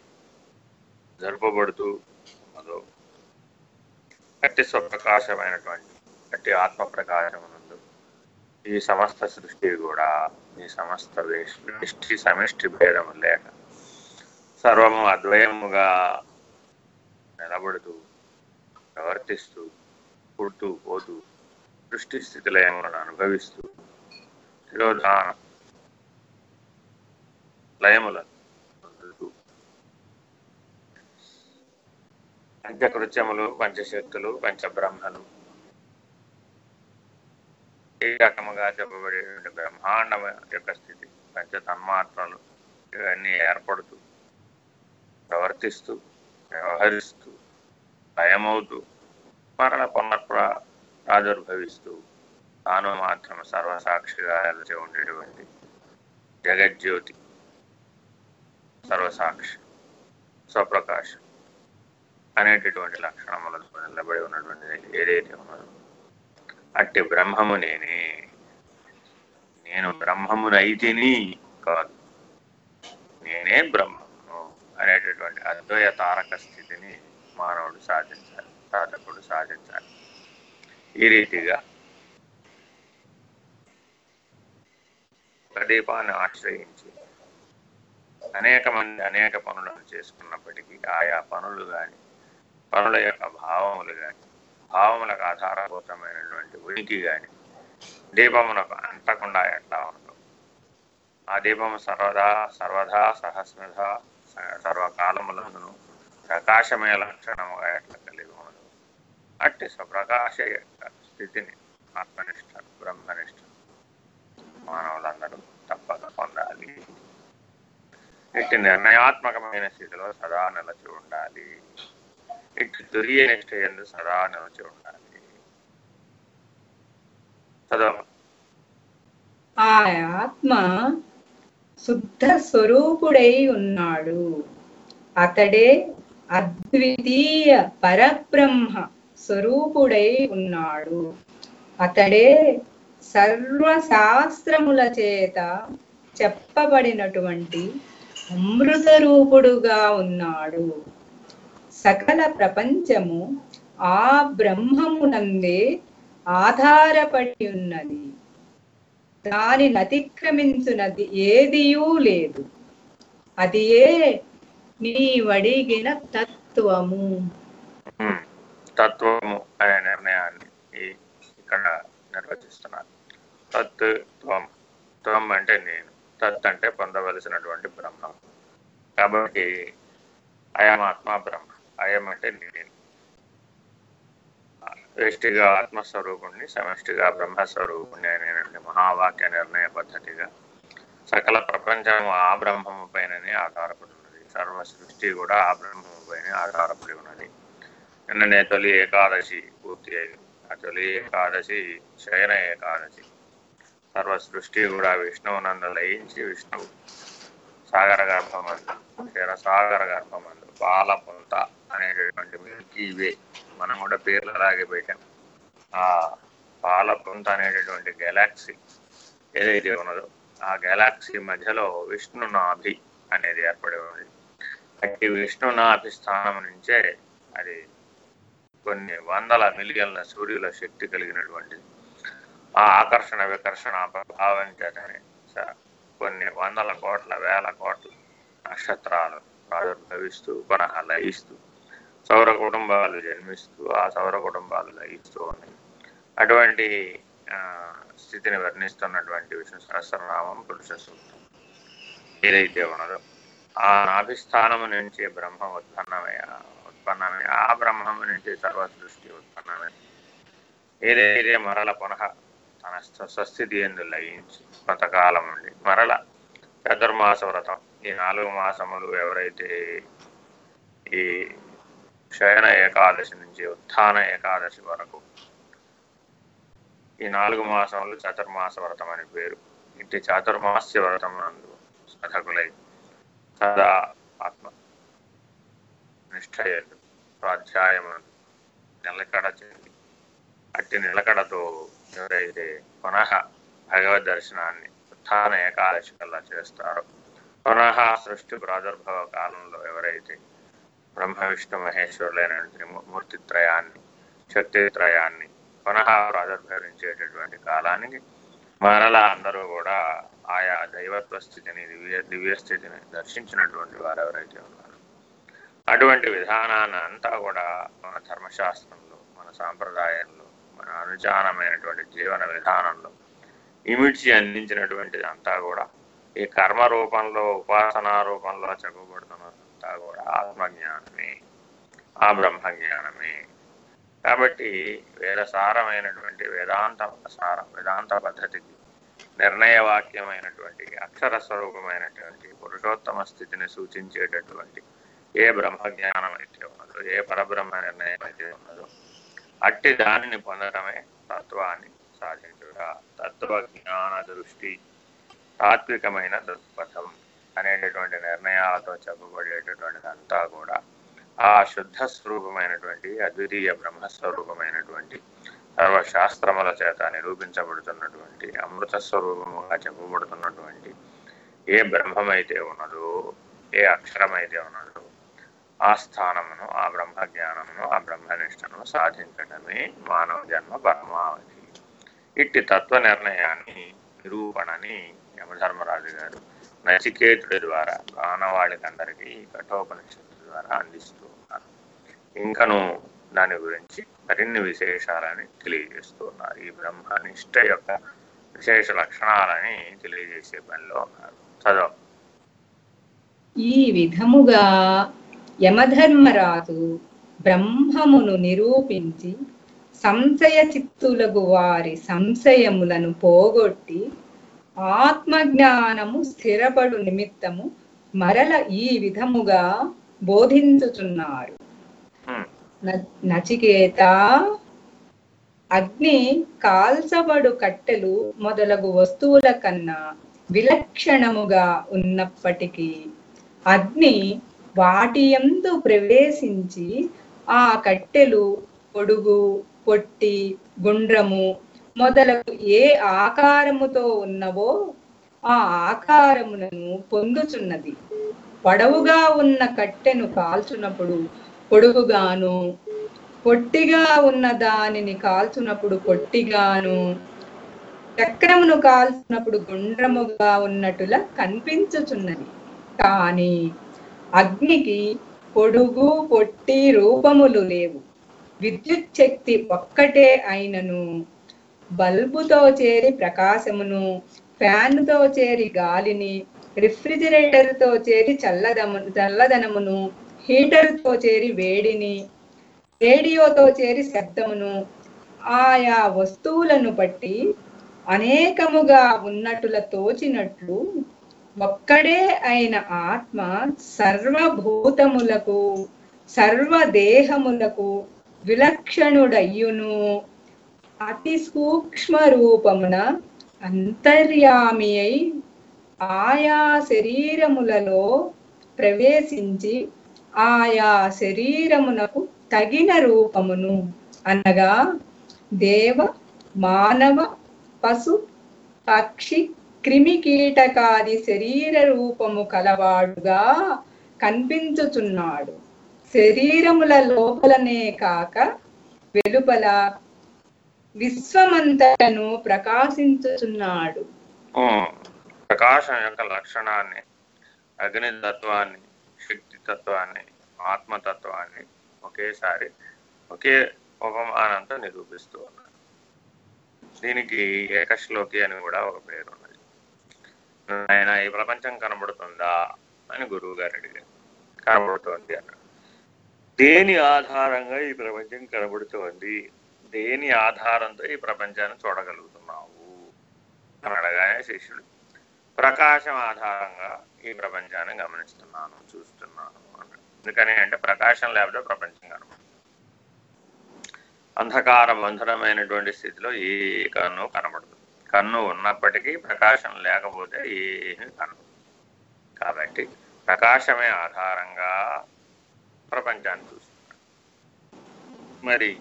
జరపబడుతూ అదో అట్టి స్వప్రకాశమైనటువంటి అట్టి ఆత్మ ప్రకాశమునందు ఈ సమస్త సృష్టి కూడా ఈ సమస్త వేష్- సమిష్టి భేదము లేక సర్వము అద్వయముగా నిలబడుతూ ప్రవర్తిస్తూ పుడుతూ పోతూ సృష్టి స్థితిలయములను అనుభవిస్తూ తిరోధానం లయములను పంచకృత్యములు పంచశక్తులు పంచబ్రహ్మలు. ఈ రకముగా చెప్పబడే బ్రహ్మాండం యొక్క స్థితి పంచ తన్మాత్రలు ఇవన్నీ ఏర్పడుతూ ప్రవర్తిస్తూ వ్యవహరిస్తూ లయమవుతూ మరణ పునర్ప్ర ప్రాదుర్భవిస్తూ తాను మాత్రం సర్వసాక్షిగా నిలిచి ఉండేటువంటి జగజ్యోతి సర్వసాక్షి స్వప్రకాశం అనేటటువంటి లక్షణములతో నిలబడి ఉన్నటువంటి ఏదైతే ఉన్నదో అట్టి బ్రహ్మము నేనే. నేను బ్రహ్మమునైతిని కాదు. నేనే బ్రహ్మము అనేటటువంటి అద్వయ తారక స్థితిని మానవుడు సాధించాలి సాధకుడు సాధించాలి. ఈ రీతిగా ఒక దీపాన్ని ఆశ్రయించి అనేక మంది అనేక పనులను చేసుకున్నప్పటికీ ఆయా పనులు కానీ పనుల యొక్క భావములు కానీ భావములకు ఆధారభూతమైనటువంటి ఉనికి కానీ దీపమునకు అంటకుండా ఎట్లా ఉండదు ఆ దీపము సర్వదా సర్వదా సహస్రధ సర్వకాలములను ప్రకాశమయ లక్షణముగా ఎట్లా కలిగి ఉండదు అట్టి స్వప్రకాశ యొక్క స్థితిని ఆత్మనిష్ట బ్రహ్మనిష్ట మానవులందరూ తప్పక పొందాలి. ఎట్టి నిర్ణయాత్మకమైన స్థితిలో సదా నిలచి ఉండాలి. ఎట్టి తురియ నిష్ట ఎందు సదా నిలచి ఉండాలి. చదవ ఆ ఆత్మ శుద్ధ స్వరూపుడై ఉన్నాడు. అతడే అద్వితీయ పరబ్రహ్మ స్వరూపుడై ఉన్నాడు. అతడే సర్వశాస్త్రముల చేత చెప్పబడినటువంటి అమృత రూపుడుగా ఉన్నాడు. సకల ప్రపంచము ఆ బ్రహ్మమునందే ఆధారపడి ఉన్నది. దానిని అతిక్రమించున్నది ఏదియూ లేదు. అది ఏ? నీవడిగిన తత్వము. తత్వము అనే నిర్ణయాన్ని ఇక్కడ నిర్వచిస్తున్నాను తత్వం త్వం అంటే నేను. తత్ అంటే పొందవలసినటువంటి బ్రహ్మం. కాబట్టి అయం ఆత్మ బ్రహ్మ. అయం అంటే నేను. వ్యష్టిగా ఆత్మస్వరూపుణ్ణి సమష్టిగా బ్రహ్మస్వరూపుణ్ణి అనేటువంటి మహావాక్య నిర్ణయ పద్ధతిగా సకల ప్రపంచము ఆ బ్రహ్మము పైననే ఆధారపడి ఉన్నది. సర్వ సృష్టి కూడా ఆ బ్రహ్మము పైన ఆధారపడి ఉన్నది. నిన్ననే తొలి ఏకాదశి పూర్తి అయింది. ఆ తొలి ఏకాదశి శయన ఏకాదశి. సర్వ సృష్టి కూడా విష్ణువునందు లయించి విష్ణువు సాగర గర్భమందు క్షీరసాగర గర్భమందు పాల పొంత అనేటటువంటి మిల్కీ వే మనం కూడా పేర్లు అలాగే పెట్టాం. ఆ పాల పొంత అనేటటువంటి గెలాక్సీ ఏదైతే ఉన్నదో ఆ గెలాక్సీ మధ్యలో విష్ణునాభి అనేది ఏర్పడి ఉంది. అట్టి విష్ణునాభి స్థానం నుంచే అది కొన్ని వందల మిలియన్ల సూర్యుల శక్తి కలిగినటువంటిది. ఆ ఆకర్షణ వికర్షణ ప్రభావం చేతనే కొన్ని వందల కోట్ల వేల కోట్ల నక్షత్రాలు ప్రాదుర్భవిస్తూ పునః లయిస్తూ సౌర కుటుంబాలు జన్మిస్తూ ఆ సౌర కుటుంబాలు లయిస్తూ ఉన్నాయి. అటువంటి ఆ, స్థితిని వర్ణిస్తున్నటువంటి విష్ణు సహస్రనామం పురుష సూత్రం. ఏదైతే ఉన్నదో ఆ నాభిస్థానము నుంచి బ్రహ్మ ఉత్పన్నమై ఉత్పన్నమై ఆ బ్రహ్మము నుంచి సర్వ సృష్టి ఉత్పన్నమై ఏదైతే మరల పునః తన స్వస్థితి ఎందు లయించి కొంతకాలం నుండి. మరల చతుర్మాస వ్రతం. ఈ నాలుగు మాసములు ఎవరైతే ఈ శయన ఏకాదశి నుంచి ఉత్థాన ఏకాదశి వరకు ఈ నాలుగు మాసములు చతుర్మాస వ్రతం అని పేరు. ఇంటి చాతుర్మాస్య వ్రతం నందు సాధకులై సదా ఆత్మ నిష్ఠయలు స్వాధ్యాయమునందు నిలకడ చెంది అట్టి నిలకడతో ఎవరైతే పునః భగవద్ దర్శనాన్ని ఉత్థాన ఏకాదశి కల్లా చేస్తారో. పునః సృష్టి ప్రాదుర్భవ కాలంలో ఎవరైతే బ్రహ్మ విష్ణు మహేశ్వరులైన మూర్తిత్రయాన్ని శక్తిత్రయాన్ని పునః ప్రాదుర్భవించేటటువంటి కాలానికి మరలా అందరూ కూడా ఆయా దైవత్వ స్థితిని దివ్య దివ్య స్థితిని దర్శించినటువంటి వారు ఎవరైతే ఉన్నారు అటువంటి విధానాన్ని అంతా కూడా మన ధర్మశాస్త్రంలో మన సాంప్రదాయంలో అనుచానమైనటువంటి జీవన విధానంలో ఇమిడ్చి అందించినటువంటిది అంతా కూడా ఈ కర్మ రూపంలో ఉపాసనా రూపంలో చెప్పబడుతున్నదంతా కూడా ఆత్మజ్ఞానమే ఆ బ్రహ్మజ్ఞానమే. కాబట్టి వేదసారమైనటువంటి వేదాంత సారం వేదాంత పద్ధతికి నిర్ణయవాక్యమైనటువంటి అక్షర స్వరూపమైనటువంటి పురుషోత్తమ స్థితిని సూచించేటటువంటి ఏ బ్రహ్మజ్ఞానం అయితే ఉన్నదో ఏ పరబ్రహ్మ నిర్ణయం అయితే ఉన్నదో అట్టి దానిని పొందడమే తత్వాన్ని సాధించుట. తత్వ జ్ఞాన దృష్టి తాత్వికమైన దృక్పథం అనేటటువంటి నిర్ణయాలతో చెప్పబడేటటువంటిదంతా కూడా ఆ శుద్ధ స్వరూపమైనటువంటి అద్వితీయ బ్రహ్మస్వరూపమైనటువంటి సర్వశాస్త్రముల చేత నిరూపించబడుతున్నటువంటి అమృత స్వరూపముగా చెప్పబడుతున్నటువంటి ఏ బ్రహ్మమైతే ఉన్నదో ఏ అక్షరమైతే ఉన్నదో ఆ స్థానమును ఆ బ్రహ్మ జ్ఞానమును ఆ బ్రహ్మనిష్టను సాధించడమే మానవ జన్మ పరమావధి. ఇట్టి తత్వ నిర్ణయాన్ని నిరూపణని యమధర్మరాజు గారు నచికేతుడి ద్వారా మానవాళికందరికీ కఠోపనిషత్తు ద్వారా అందిస్తూ ఉన్నారు. ఇంకను దాని గురించి మరిన్ని విశేషాలని తెలియజేస్తూ ఉన్నారు. ఈ బ్రహ్మనిష్ట యొక్క విశేష లక్షణాలని తెలియజేసే పనిలో ఉన్నారు. చదవ ఈ విధముగా యమధర్మరాజు బ్రహ్మమును నిరూపించి సంశయ చిత్తులగు వారి సంశయములను పోగొట్టి ఆత్మజ్ఞానము స్థిరపడు నిమిత్తము మరల ఈ విధముగా. న- నచికేత అగ్ని కాల్చబడు కట్టెలు మొదలగు వస్తువుల కన్నా విలక్షణముగా ఉన్నప్పటికీ అగ్ని వాటి ఎందు ప్రవేశించి ఆ కట్టెలు పొడుగు పొట్టి గుండ్రము మొదలగు ఏ ఆకారముతో ఉన్నవో ఆ ఆకారములను పొందుచున్నది. పొడవుగా ఉన్న కట్టెను కాల్చునప్పుడు పొడుగుగాను పొట్టిగా ఉన్న దానిని కాల్చునప్పుడు పొట్టిగాను చక్రమును కాల్చినప్పుడు గుండ్రముగా ఉన్నట్టులా కనిపించుచున్నది. కానీ అగ్నికి పొడుగు పొట్టి రూపములు లేవు. విద్యుత్ శక్తి ఒక్కటే అయినను. బల్బుతో చేరి ప్రకాశమును ఫ్యాన్తో చేరి గాలిని రిఫ్రిజిరేటర్తో చేరి చల్లదము చల్లదనమును హీటర్తో చేరి వేడిని రేడియోతో చేరి శబ్దమును ఆయా వస్తువులను బట్టి అనేకముగా ఉన్నట్టుల తోచినట్లు ఒక్కడే అయిన ఆత్మ సర్వభూతములకు సర్వదేహములకు విలక్షణుడయ్యును. అతి సూక్ష్మ రూపమున అంతర్యామి అయి ఆయా శరీరములలో ప్రవేశించి ఆయా శరీరమునకు తగిన రూపమును అనగా దేవ మానవ పశు పక్షి క్రిమి కీటకాది శరీర రూపము కలవాడుగా కనిపించుచున్నాడు. శరీరముల లోపలనే కాక వెలుపల విశ్వమంతటను ప్రకాశించుచున్నాడు. ప్రకాశం యొక్క లక్షణాన్ని అగ్ని తత్వాన్ని శక్తి తత్వాన్ని ఆత్మతత్వాన్ని ఒకేసారి ఒకే ఉపమానంతో నిరూపిస్తూ ఉన్నారు దీనికి ఏకశ్లోకి అని కూడా ఒక పేరు ఆయన ఈ ప్రపంచం కనబడుతుందా అని గురువు గారు అడిగారు. కనబడుతోంది అన్నాడు దేని ఆధారంగా ఈ ప్రపంచం కనబడుతోంది? దేని ఆధారంతో ఈ ప్రపంచాన్ని చూడగలుగుతున్నావు? అని అడగానే శిష్యుడు ప్రకాశం ఆధారంగా ఈ ప్రపంచాన్ని గమనిస్తున్నాను చూస్తున్నాను అన్నాడు. ఎందుకని అంటే ప్రకాశం లేకపోతే ప్రపంచం కనబడుతుంది అంధకార బంధనమైనటువంటి స్థితిలో ఏ కన్ను కనబడుతుంది కన్ను ఉన్నప్పటికీ ప్రకాశం లేకపోతే ఏమీ కన్ను. కాబట్టి ప్రకాశమే ఆధారంగా ప్రపంచాన్ని చూస్తున్నాడు. మరి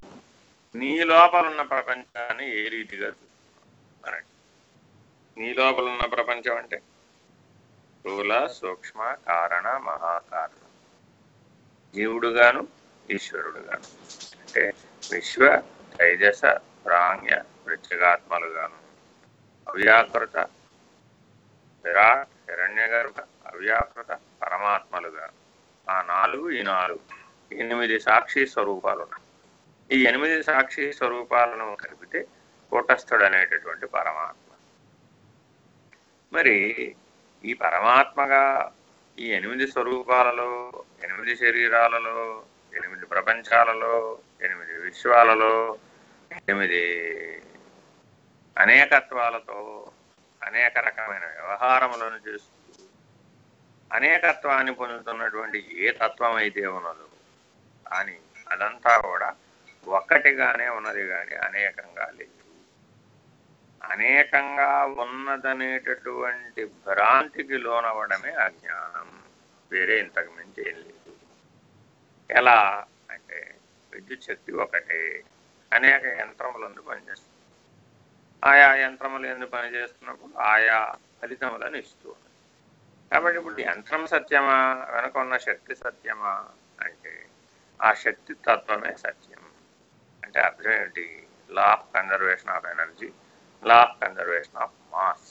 నీ లోపల ఉన్న ప్రపంచాన్ని ఏ రీతిగా చూస్తున్నావు నీ లోపల ఉన్న ప్రపంచం అంటే? స్థూల సూక్ష్మ కారణ మహాకారణ. జీవుడుగాను ఈశ్వరుడుగాను. అంటే విశ్వ తైజస ప్రాంగ్య ప్రత్యేగాత్మలుగాను. అవ్యాకృత. విరాట్ హిరణ్యగర్భ అవ్యాకృత పరమాత్మలుగా. ఆ నాలుగు ఈ నాలుగు. ఎనిమిది సాక్షి స్వరూపాలు ఉన్నాయి ఈ ఎనిమిది సాక్షి స్వరూపాలను కలిపితే కూటస్థుడు అనేటటువంటి పరమాత్మ. మరి ఈ పరమాత్మగా ఈ ఎనిమిది స్వరూపాలలో ఎనిమిది శరీరాలలో ఎనిమిది ప్రపంచాలలో ఎనిమిది విశ్వాలలో ఎనిమిది అనేకత్వాలతో అనేక రకమైన వ్యవహారములను చేస్తూ అనేకత్వాన్ని పొందుతున్నటువంటి ఏ తత్వం అయితే ఉన్నదో అని అదంతా కూడా ఒక్కటిగానే ఉన్నది కానీ అనేకంగా లేదు. అనేకంగా ఉన్నదనేటటువంటి భ్రాంతికి లోనవ్వడమే అజ్ఞానం వేరే ఇంతకు మించి ఏం లేదు. ఎలా అంటే విద్యుత్ శక్తి ఒకటే. అనేక యంత్రములందు పనిచేస్తుంది ఆయా యంత్రములు ఎందుకు పనిచేస్తున్నప్పుడు ఆయా ఫలితములను ఇస్తూ కాబట్టి ఇప్పుడు యంత్రం సత్యమా? వెనక ఉన్న శక్తి సత్యమా? అంటే ఆ శక్తి తత్వమే సత్యం. అంటే అర్థం ఏంటి law of conservation of energy law of conservation of mass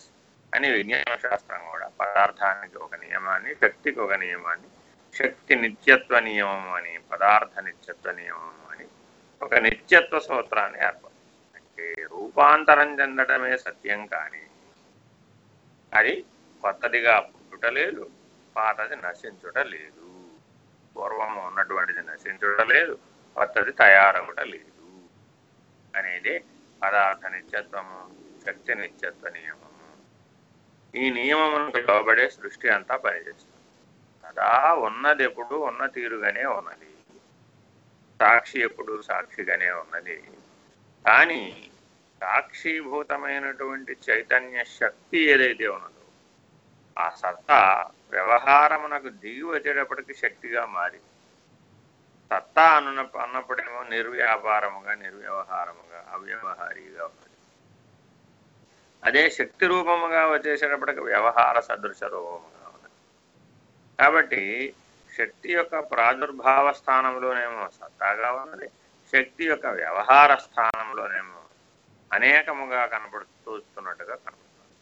అని విజ్ఞాన శాస్త్రం కూడా పదార్థానికి ఒక నియమాన్ని శక్తికి ఒక నియమాన్ని శక్తి నిత్యత్వ నియమం అని పదార్థ నిత్యత్వ నియమం అని ఒక నిత్యత్వ సూత్రాన్ని ఏర్పడుతుంది అంటే రూపాంతరం చెందడమే సత్యం కానీ. అది కొత్తదిగా పుట్టుట లేదు పాతది నశించుట లేదు పూర్వం ఉన్నటువంటిది నశించుట లేదు కొత్తది తయారవుట లేదు అనేది పదార్థ నిత్యత్వము శక్తి నిత్యత్వ నియమము. ఈ నియమములకు లోబడే సృష్టి అంతా పనిచేస్తుంది. కదా ఉన్నది ఎప్పుడు ఉన్న తీరుగానే ఉన్నది. సాక్షి ఎప్పుడు సాక్షిగానే ఉన్నది. కానీ సాక్షీభూతమైనటువంటి చైతన్య శక్తి ఏదైతే ఉన్నదో ఆ సత్తా వ్యవహారమునకు దిగి వచ్చేటప్పటికి శక్తిగా మారి సత్తా అన్న అన్నప్పుడేమో నిర్వ్యాపారముగా నిర్వ్యవహారముగా అవ్యవహారిగా ఉన్నది అదే శక్తి రూపముగా వచ్చేసేటప్పటికి వ్యవహార సదృశ రూపముగా ఉన్నది. కాబట్టి శక్తి యొక్క ప్రాదుర్భావ స్థానంలోనేమో సత్తాగా ఉన్నది శక్తి యొక్క వ్యవహార స్థానంలోనేమో అనేకముగా కనబడుతూ వస్తున్నట్టుగా కనబడుతుంది.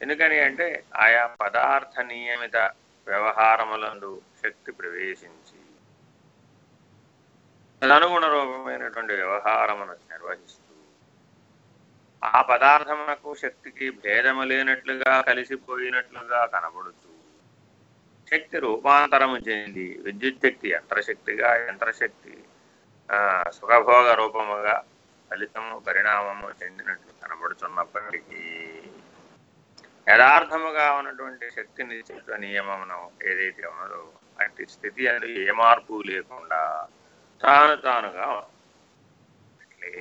ఎందుకని అంటే ఆయా పదార్థ నియమిత వ్యవహారములందు శక్తి ప్రవేశించి తదనుగుణ రూపమైనటువంటి వ్యవహారమును నిర్వహిస్తూ ఆ పదార్థమునకు శక్తికి భేదము లేనట్లుగా కలిసిపోయినట్లుగా కనబడుతూ శక్తి రూపాంతరము చెంది విద్యుత్ శక్తి యంత్రశక్తిగా యంత్రశక్తి సుఖభోగ రూపముగా ఫలితము పరిణామము చెందినట్లు కనబడుతున్నప్పటికీ యథార్థముగా ఉన్నటువంటి శక్తి నిశ్చిత నియమమును ఏదైతే ఉన్నదో అట్టి స్థితి అది ఏ మార్పు లేకుండా తాను తానుగా అట్లే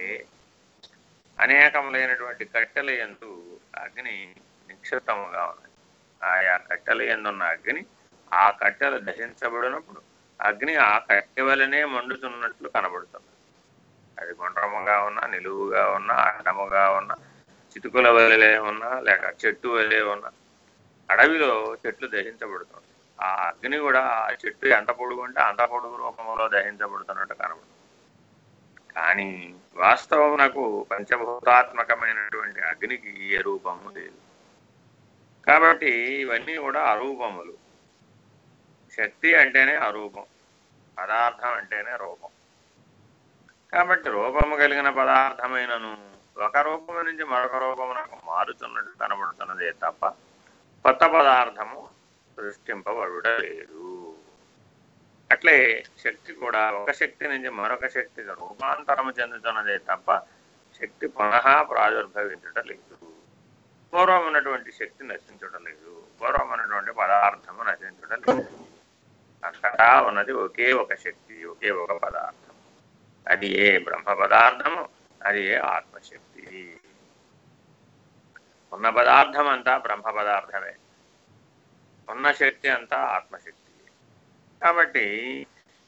అనేకములైనటువంటి కట్టెల ఎందు అగ్ని నిక్షిప్తముగా ఉన్నది. ఆయా కట్టెల ఎందున్న అగ్ని ఆ కట్టెలు దహించబడినప్పుడు అగ్ని ఆ కట్టె వలనే మండుతున్నట్లు కనబడుతుంది. అది గుండ్రముగా ఉన్నా నిలువుగా ఉన్నా అడ్డముగా ఉన్నా చితుకుల వలె ఉన్నా లేక చెట్టు వలె ఉన్నా అడవిలో చెట్లు దహించబడుతుంది. ఆ అగ్ని కూడా ఆ చెట్టు ఎంత పొడుగు ఉంటే అంత పొడుగు రూపంలో దహించబడుతున్నట్టు కనబడుతుంది. కానీ వాస్తవమునకు పంచభూతాత్మకమైనటువంటి అగ్నికి ఏ రూపము లేదు. కాబట్టి ఇవన్నీ కూడా అరూపములు. శక్తి అంటేనే అరూపం పదార్థం అంటేనే రూపం. కాబట్టి రూపము కలిగిన పదార్థమైనను ఒక రూపము నుంచి మరొక రూపమునకు మారుతున్నట్టు కనబడుతున్నదే తప్ప కొత్త పదార్థము సృష్టింపబడుట లేదు అట్లే శక్తి కూడా ఒక శక్తి నుంచి మరొక శక్తికి రూపాంతరము చెందుతున్నదే తప్ప శక్తి పునః ప్రాదుర్భవించుట లేదు పూర్వం ఉన్నటువంటి శక్తి నశించుట లేదు పూర్వం ఉన్నటువంటి పదార్థము నశించుట లేదు అంతటా ఉన్నది ఒకే ఒక శక్తి ఒకే ఒక పదార్థం. అది ఏ బ్రహ్మ పదార్థము అది ఏ ఆత్మశక్తి. ఉన్న పదార్థం అంతా బ్రహ్మ పదార్థమే. ఉన్న శక్తి అంతా ఆత్మశక్తి. కాబట్టి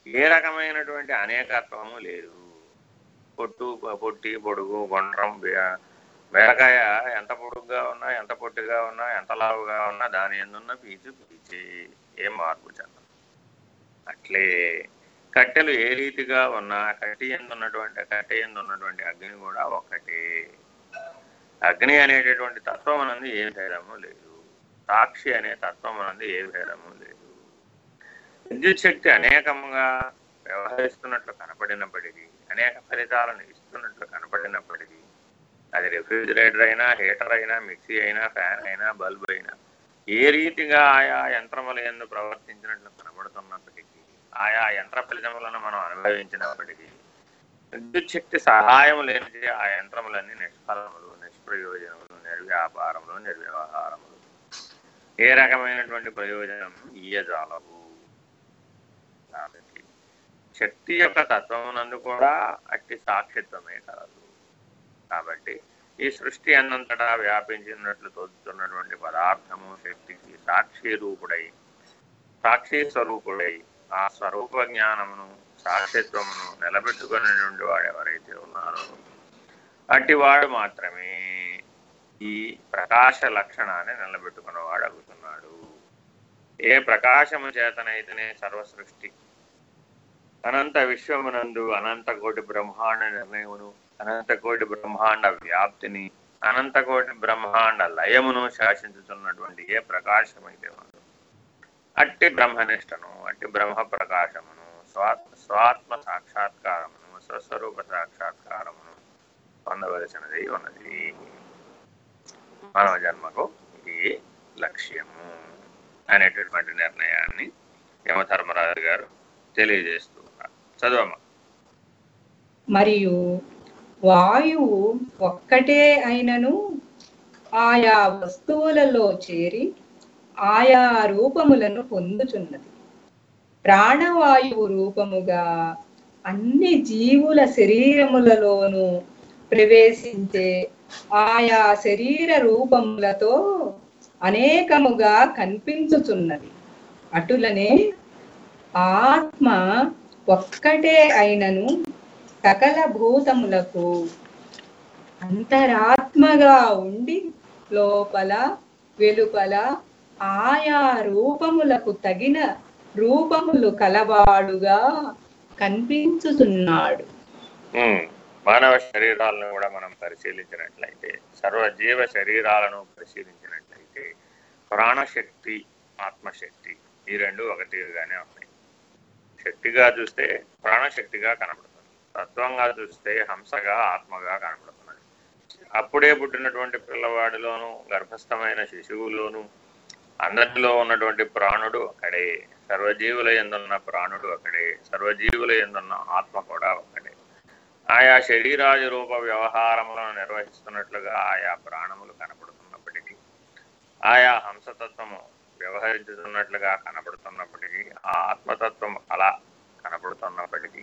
ఏ రకమైనటువంటి అనేకత్వము లేదు. పొట్టు పొట్టి పొడుగు గుండ్రం బెరకాయ ఎంత పొడుగ్గా ఉన్నా ఎంత పొట్టిగా ఉన్నా ఎంత లావుగా ఉన్నా దాని ఎందున్న పీచు పీచి ఏం మార్పు చెంద అట్లే కట్టెలు ఏ రీతిగా ఉన్నా కట్టి ఎందున్నటువంటి కట్టె ఎందు ఉన్నటువంటి అగ్ని కూడా ఒకటే. అగ్ని అనేటటువంటి తత్వం అన్నది ఏ భేదము లేదు. సాక్షి అనే తత్వం అన్నది ఏ భేదము లేదు. విద్యుత్ శక్తి అనేకముగా వ్యవహరిస్తున్నట్లు కనపడినప్పటికీ అనేక ఫలితాలను ఇస్తున్నట్లు కనపడినప్పటికీ అది రెఫ్రిజిరేటర్ అయినా హీటర్ అయినా మిక్సీ అయినా ఫ్యాన్ అయినా బల్బ్ అయినా ఏ రీతిగా ఆయా యంత్రముల ఎందు ప్రవర్తించినట్లు కనబడుతున్నప్పటికీ ఆయా యంత్ర ఫలితములను మనం అనుభవించినప్పటికీ విద్యుత్ శక్తి సహాయం లేనిది ఆ యంత్రములన్నీ నిష్ఫలములు నిష్ప్రయోజనములు నిర్వ్యాపారములు నిర్వ్యవహారములు. ఏ రకమైనటువంటి ప్రయోజనం? ఇయ్యజాలవు కాబట్టి శక్తి యొక్క తత్వమునందు కూడా అట్టి సాక్షిత్వమే కలదు. కాబట్టి ఈ సృష్టి అన్నంతటా వ్యాపించినట్లు తోచుతున్నటువంటి పదార్థము శక్తికి సాక్షి రూపుడై సాక్షి స్వరూపుడై ఆ స్వరూప జ్ఞానమును సాక్షిత్వమును నిలబెట్టుకునేటువంటి వాడు ఎవరైతే ఉన్నారో అట్టివాడు మాత్రమే ఈ ప్రకాశ లక్షణాన్ని నిలబెట్టుకున్నవాడు అగుతున్నాడు ఏ ప్రకాశము చేతనైతేనే సర్వ సృష్టి అనంత విశ్వమునందు అనంత కోటి బ్రహ్మాండ నిర్ణయమును అనంత కోటి బ్రహ్మాండ వ్యాప్తిని అనంత కోటి బ్రహ్మాండ లయమును శాసించుతున్నటువంటి ఏ ప్రకాశమైతే అట్టి బ్రహ్మనిష్టను అట్టి బ్రహ్మ ప్రకాశమును స్వాత్మ సాక్షాత్కారమును స్వస్వరూప సాక్షాత్కారమును పొందవలసినది ఉన్నది. మానవ జన్మకు ఇది లక్ష్యము అనేటటువంటి నిర్ణయాన్ని యమధర్మరాజు గారు తెలియజేస్తూ ఉన్నారు. చదవమ్మా. మరియు వాయువు ఒక్కటే అయినను ఆయా వస్తువులలో చేరి ఆయా రూపములను పొందుచున్నది. ప్రాణవాయువు రూపముగా అన్ని జీవుల శరీరములలోనూ ప్రవేశించే ఆయా శరీర రూపములతో అనేకముగా కనిపించుచున్నది. అటులనే ఆత్మ ఒక్కటే అయినను సకల భూతములకు అంతరాత్మగా ఉండి లోపల వెలుపల ఆయా రూపములకు తగిన రూపములు కలవాడుగా కనిపించుతున్నాడు మానవ శరీరాలను కూడా మనం పరిశీలించినట్లయితే సర్వజీవ శరీరాలను పరిశీలించినట్లయితే ప్రాణశక్తి ఆత్మశక్తి ఈ రెండు ఒకటిగానే ఉన్నాయి. శక్తిగా చూస్తే ప్రాణశక్తిగా కనబడుతుంది. తత్వంగా చూస్తే హంసగా ఆత్మగా కనబడుతున్నది అప్పుడే పుట్టినటువంటి పిల్లవాడిలోను గర్భస్థమైన శిశువులోను అందరిలో ఉన్నటువంటి ప్రాణుడు అక్కడే సర్వజీవుల ఎందున్న ప్రాణుడు అక్కడే సర్వజీవుల ఎందున్న ఆత్మ కూడా ఒక్కడే ఆయా శరీరాది రూప వ్యవహారములను నిర్వహిస్తున్నట్లుగా ఆయా ప్రాణములు కనపడుతున్నప్పటికీ ఆయా హంసతత్వము వ్యవహరించుతున్నట్లుగా కనపడుతున్నప్పటికీ ఆ ఆత్మతత్వం అలా కనపడుతున్నప్పటికీ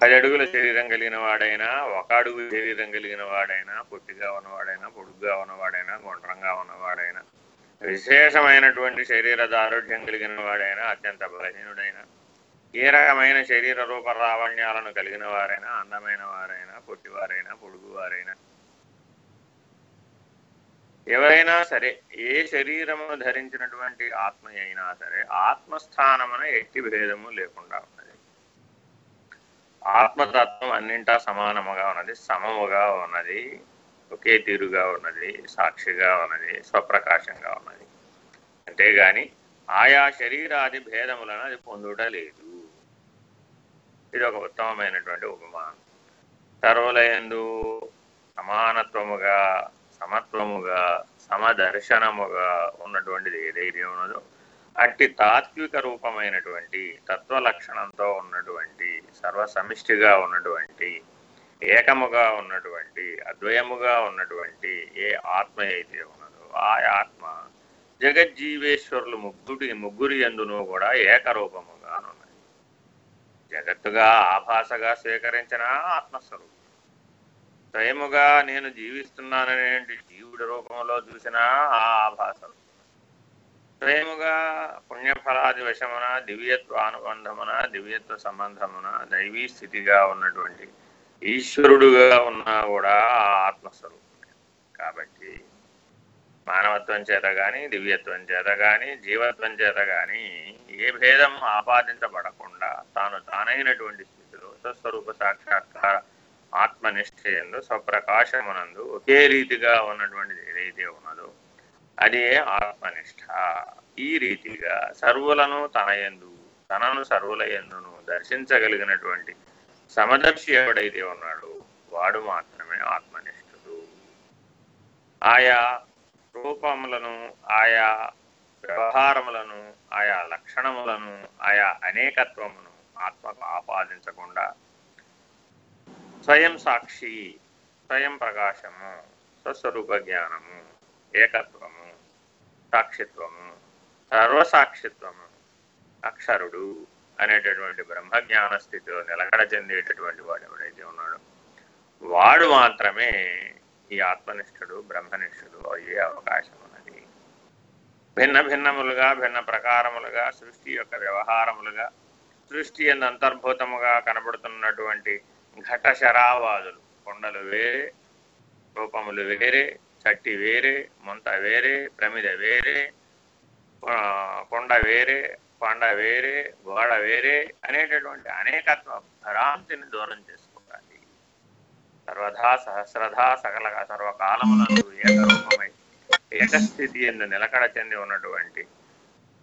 పది అడుగుల శరీరం కలిగిన వాడైనా ఒక అడుగు శరీరం కలిగిన వాడైనా పొట్టిగా ఉన్నవాడైనా పొడుగ్గా ఉన్నవాడైనా గుండ్రంగా ఉన్నవాడైనా విశేషమైనటువంటి శరీర దారుఢ్యం కలిగిన వాడైనా అత్యంత బలహీనుడైనా ఏ రకమైన శరీర రూప రావణ్యాలను కలిగిన వారైనా అందమైన వారైనా పొట్టివారైనా పొడుగువారైనా ఎవరైనా సరే ఏ శరీరమును ధరించినటువంటి ఆత్మ అయినా సరే ఆత్మస్థానమున ఎట్టి భేదము లేకుండా ఉన్నది. ఆత్మతత్వం అన్నింటా సమానముగా ఉన్నది సమముగా ఉన్నది. ఒకే తీరుగా ఉన్నది సాక్షిగా ఉన్నది స్వప్రకాశంగా ఉన్నది. అంతేగాని ఆయా శరీరాది భేదములను అది పొందుట లేదు ఇది ఒక ఉత్తమమైనటువంటి ఉపమానం. సర్వలయందు సమానత్వముగా సమత్వముగా సమదర్శనముగా ఉన్నటువంటిది ఏదైతే ఉన్నదో అట్టి తాత్విక రూపమైనటువంటి తత్వ లక్షణంతో ఉన్నటువంటి సర్వసమిష్టిగా ఉన్నటువంటి ఏకముగా ఉన్నటువంటి అద్వయముగా ఉన్నటువంటి ఏ ఆత్మ అయితే ఉన్నదో ఆ ఆత్మ జగజ్జీవేశ్వరులు ముగ్గురి ముగ్గురి ఎందును కూడా ఏకరూపముగా ఉన్నది. జగత్తుగా ఆభాసగా స్వీకరించిన ఆత్మస్వరూపం. స్వయముగా నేను జీవిస్తున్నాననే జీవుడి రూపంలో చూసిన ఆ ఆభాస స్వయముగా పుణ్యఫలాది వశమున దివ్యత్వానుబంధమున దివ్యత్వ సంబంధమున దైవీ స్థితిగా ఉన్నటువంటి ఈశ్వరుడుగా ఉన్నా కూడా ఆ ఆత్మస్వరూపమే కాబట్టి మానవత్వం చేత కానీ దివ్యత్వం చేత కానీ జీవత్వం చేత కానీ ఏ భేదం ఆపాదించబడకుండా తాను తానైనటువంటి స్థితిలో స్వస్వరూప సాక్షాత్కార ఆత్మనిష్ఠయందు స్వప్రకాశమునందు ఒకే రీతిగా ఉన్నటువంటిది ఏదైతే ఉన్నదో అదే ఆత్మనిష్ట. ఈ రీతిగా సర్వులను తన యందు తనను సర్వుల ఎందును దర్శించగలిగినటువంటి సమదర్శి ఎవడైతే ఉన్నాడు వాడు మాత్రమే ఆత్మనిష్ఠుడు. ఆయా రూపములను ఆయా వ్యవహారములను ఆయా లక్షణములను ఆయా అనేకత్వమును ఆత్మకు ఆపాదించకుండా స్వయం సాక్షి స్వయం ప్రకాశము స్వస్వరూప జ్ఞానము ఏకత్వము సాక్షిత్వము సర్వసాక్షిత్వము అక్షరుడు. అనేటటువంటి బ్రహ్మజ్ఞాన స్థితిలో నిలకడ చెందేటటువంటి వాడు ఎవడైతే ఉన్నాడో వాడు మాత్రమే ఈ ఆత్మనిష్ఠుడు బ్రహ్మనిష్ఠుడు అయ్యే అవకాశం ఉన్నది. భిన్న భిన్నములుగా భిన్న ప్రకారములుగా సృష్టి యొక్క వ్యవహారములుగా సృష్టి అంత అంతర్భూతముగా కనబడుతున్నటువంటి ఘట శరావాదులు కొండలు వేరే రూపములు వేరే చట్టి వేరే ముంత వేరే ప్రమిద వేరే కొండ వేరే కొండ వేరే గోడ వేరే అనేటటువంటి అనేకత్వ భ్రాంతిని దూరం చేసుకోవాలి. సర్వధా సహస్రధా సకల సర్వకాలములందు ఏకరూపమై ఏకస్థితి ఎందు నిలకడ చెంది ఉన్నటువంటి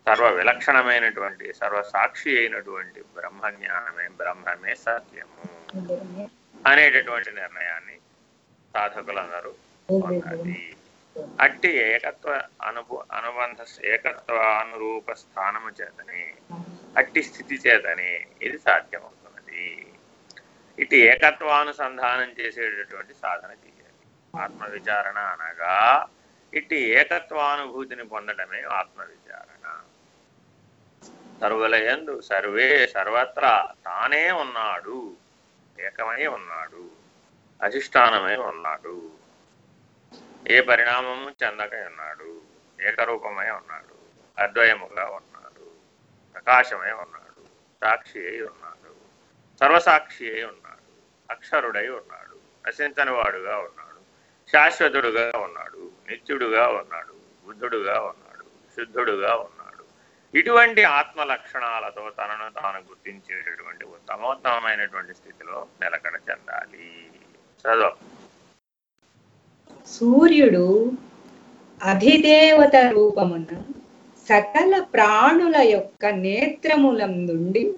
సర్వ విలక్షణమైనటువంటి సర్వ సాక్షి అయినటువంటి బ్రహ్మజ్ఞానమే బ్రహ్మమే సత్యము అనేటటువంటి నిర్ణయాన్ని సాధకులందరూ పొందాలి. అట్టి ఏకత్వ అనుభూ అనుబంధ ఏకత్వ అనురూప స్థానము చేతనే అట్టి స్థితి చేతనే ఇది సాధ్యమవుతున్నది. ఇటు ఏకత్వానుసంధానం చేసేటటువంటి సాధన చేయాలి ఆత్మ విచారణ అనగా ఇట్టి ఏకత్వానుభూతిని పొందడమే ఆత్మ విచారణ యందు సర్వే సర్వత్రా తానే ఉన్నాడు ఏకమై ఉన్నాడు అధిష్టానమై ఉన్నాడు. ఏ పరిణామము చెందక ఉన్నాడు ఏకరూపమై ఉన్నాడు అద్వయముగా ఉన్నాడు ప్రకాశమై ఉన్నాడు సాక్షి అయి ఉన్నాడు సర్వసాక్షి అయి ఉన్నాడు అక్షరుడై ఉన్నాడు నశించని వాడుగా ఉన్నాడు శాశ్వతుడుగా ఉన్నాడు నిత్యుడుగా ఉన్నాడు బుద్ధుడుగా ఉన్నాడు శుద్ధుడుగా ఉన్నాడు. ఇటువంటి ఆత్మ లక్షణాలతో తనను తాను గుర్తించేటటువంటి ఉత్తమోత్తమైనటువంటి స్థితిలో నిలకడ చెందాలి. చదువు. సూర్యుడు అధిదేవత రూపమున సకల ప్రాణుల యొక్క నేత్రములం నుండి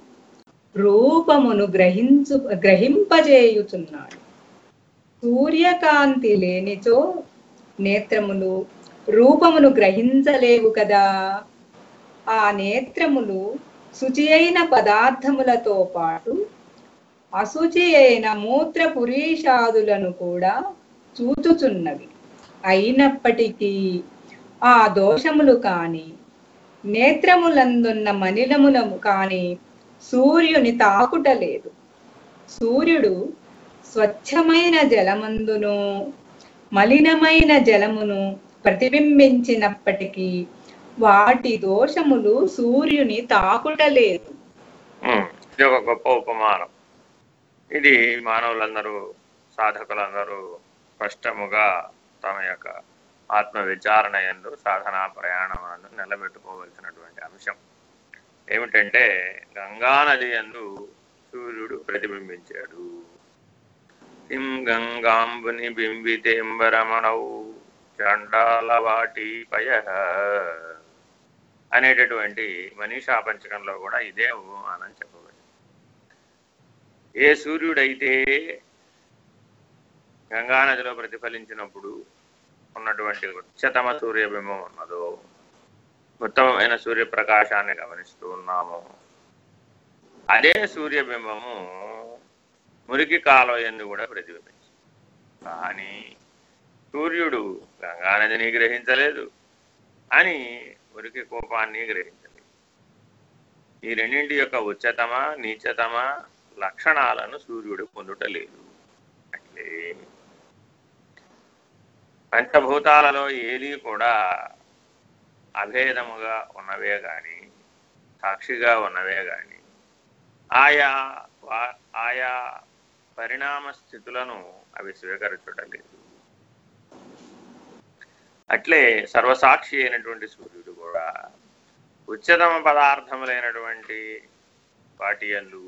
రూపమును గ్రహించు గ్రహింపజేయుచున్నాడు. సూర్యకాంతి లేనిచో నేత్రములు రూపమును గ్రహించలేవు కదా. ఆ నేత్రములు శుచి అయిన పదార్థములతో పాటు అశుచి అయిన మూత్ర పురీషాదులను కూడా చూచుచున్నవి అయినప్పటికీ ఆ దోషములు కాని నేత్రములందున్న మనిలములము కాని సూర్యుని తాకుటలేదు సూర్యుడు స్వచ్ఛమైన జలమందును మలినమైన జలమును ప్రతిబింబించినప్పటికీ వాటి దోషములు సూర్యుని తాకుటలేదు ఇది ఒక గొప్ప ఉపమానం. ఇది మానవులందరూ సాధకులందరూ స్పష్టముగా తమ యొక్క ఆత్మ విచారణ ఎందు సాధనా ప్రయాణమునందు నిలబెట్టుకోవలసినటువంటి అంశం. ఏమిటంటే గంగా నది ఎందు సూర్యుడు ప్రతిబింబించాడు. కిం గంగాంబుని బింబితేంబరమణౌ చండాల వాటి పయ అనేటటువంటి మనీషా పంచకంలో కూడా ఇదే ఉపమానం చెప్పవచ్చు ఏ సూర్యుడైతే గంగానదిలో ప్రతిఫలించినప్పుడు ఉన్నటువంటి ఉచ్చతమ సూర్యబింబం ఉన్నదో ఉత్తమమైన సూర్యప్రకాశాన్ని గమనిస్తూ ఉన్నాము అదే సూర్యబింబము మురికి కాలువ ఎందు కూడా ప్రతిబింబించింది. కానీ సూర్యుడు గంగానదిని గ్రహించలేదు అని మురికి కోపాన్ని గ్రహించలేదు. ఈ రెండింటి యొక్క ఉచ్చతమ నీచతమ లక్షణాలను సూర్యుడు పొందుటలేదు. అట్లే పంచభూతాలలో ఏది కూడా అభేదముగా ఉన్నవే గాని సాక్షిగా ఉన్నవే గాని ఆయా వా- ఆయా పరిణామ స్థితులను అవి స్వీకరించటలేదు. అట్లే సర్వసాక్షి అయినటువంటి సూర్యుడు కూడా ఉచ్చతమ పదార్థములైనటువంటి వాటి అందు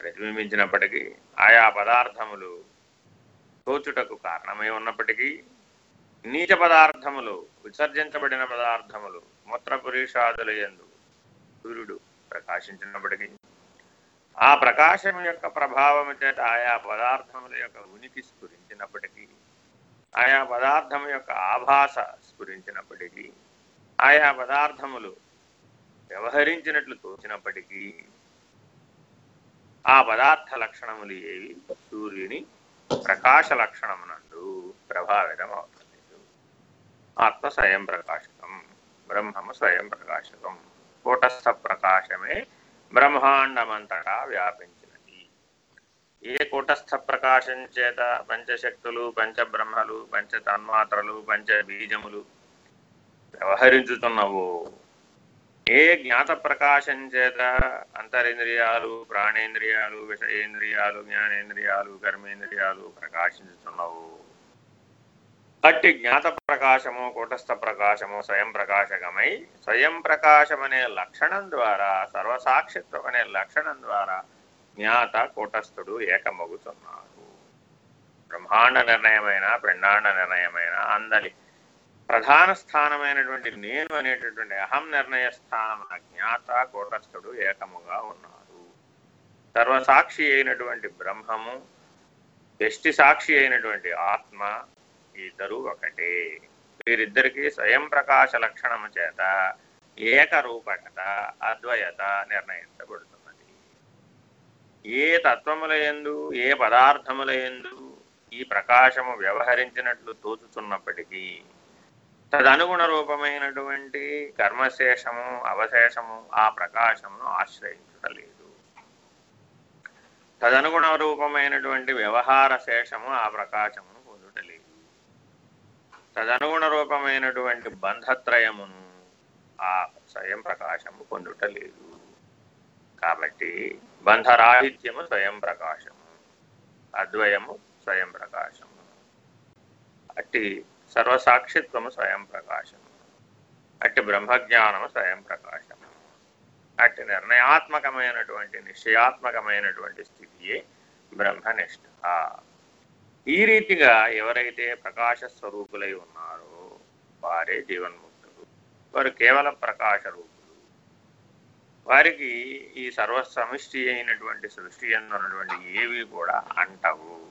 ప్రతిబింబించినప్పటికీ ఆయా పదార్థములు తోచుటకు కారణమై ఉన్నప్పటికీ నీచ పదార్థములు విసర్జించబడిన పదార్థములు మూత్రపురీషాదులు యందు సూర్యుడు ప్రకాశించినప్పటికీ ఆ ప్రకాశం యొక్క ప్రభావము చేత ఆయా పదార్థముల యొక్క ఉనికి స్ఫురించినప్పటికీ ఆయా పదార్థము యొక్క ఆభాస స్ఫురించినప్పటికీ ఆయా పదార్థములు వ్యవహరించినట్లు తోచినప్పటికీ ఆ పదార్థ లక్షణములు ఏవి? సూర్యుని ప్రకాశ లక్షణమునందు ప్రభావితం అవుతుంది ఆత్మ స్వయం ప్రకాశకం బ్రహ్మము స్వయం ప్రకాశకం కూటస్థ ప్రకాశమే బ్రహ్మాండమంతటా వ్యాపించినది. ఏ కూటస్థ ప్రకాశం చేత పంచశక్తులు పంచబ్రహ్మలు పంచ పంచబీజములు పంచ వ్యవహరించుతున్నవో ఏ జ్ఞాత ప్రకాశం చేత అంతరింద్రియాలు ప్రాణేంద్రియాలు విషయేంద్రియాలు జ్ఞానేంద్రియాలు కర్మేంద్రియాలు ప్రకాశించుతున్నవు అట్టి జ్ఞాత ప్రకాశము కూటస్థ ప్రకాశము స్వయం ప్రకాశకమై స్వయం ప్రకాశం అనే లక్షణం ద్వారా సర్వసాక్షిత్వం అనే లక్షణం ద్వారా జ్ఞాత కూటస్థుడు ఏకమగుతున్నారు బ్రహ్మాండ నిర్ణయమైన పిండాండ నిర్ణయమైన అందలి ప్రధాన స్థానమైనటువంటి నేను అనేటటువంటి అహం నిర్ణయ స్థానమున జ్ఞాత కూటస్థుడు ఏకముగా ఉన్నారు. సర్వసాక్షి అయినటువంటి బ్రహ్మము దృష్టి సాక్షి అయినటువంటి ఆత్మ ఇద్దరు ఒకటే. వీరిద్దరికీ స్వయం ప్రకాశ లక్షణము చేత ఏకరూపకత అద్వయత నిర్ణయించబడుతున్నది. ఏ తత్వముల ఎందు ఏ పదార్థముల ఎందు ఈ ప్రకాశము వ్యవహరించినట్లు తోచుతున్నప్పటికీ తదనుగుణ రూపమైనటువంటి కర్మశేషము అవశేషము ఆ ప్రకాశమును ఆశ్రయించలేదు తదనుగుణ రూపమైనటువంటి వ్యవహార శేషము ఆ ప్రకాశమును పొందుటలేదు. తదనుగుణ రూపమైనటువంటి బంధత్రయమును ఆ స్వయం ప్రకాశము పొందుటలేదు. కాబట్టి బంధరాహిత్యము స్వయం ప్రకాశము అద్వయము స్వయం ప్రకాశము. అట్టి సర్వసాక్షిత్వము స్వయం ప్రకాశం అట్టి బ్రహ్మజ్ఞానము స్వయం ప్రకాశం అట్టి నిర్ణయాత్మకమైనటువంటి నిశ్చయాత్మకమైనటువంటి స్థితియే బ్రహ్మనిష్ట. ఈ రీతిగా ఎవరైతే ప్రకాశ స్వరూపులై ఉన్నారో వారే జీవన్ముక్తులు. వారు కేవలం ప్రకాశ రూపులు వారికి ఈ సర్వ సమిష్టి అయినటువంటి సృష్టి ఉన్నటువంటి ఏవి కూడా అంటవు.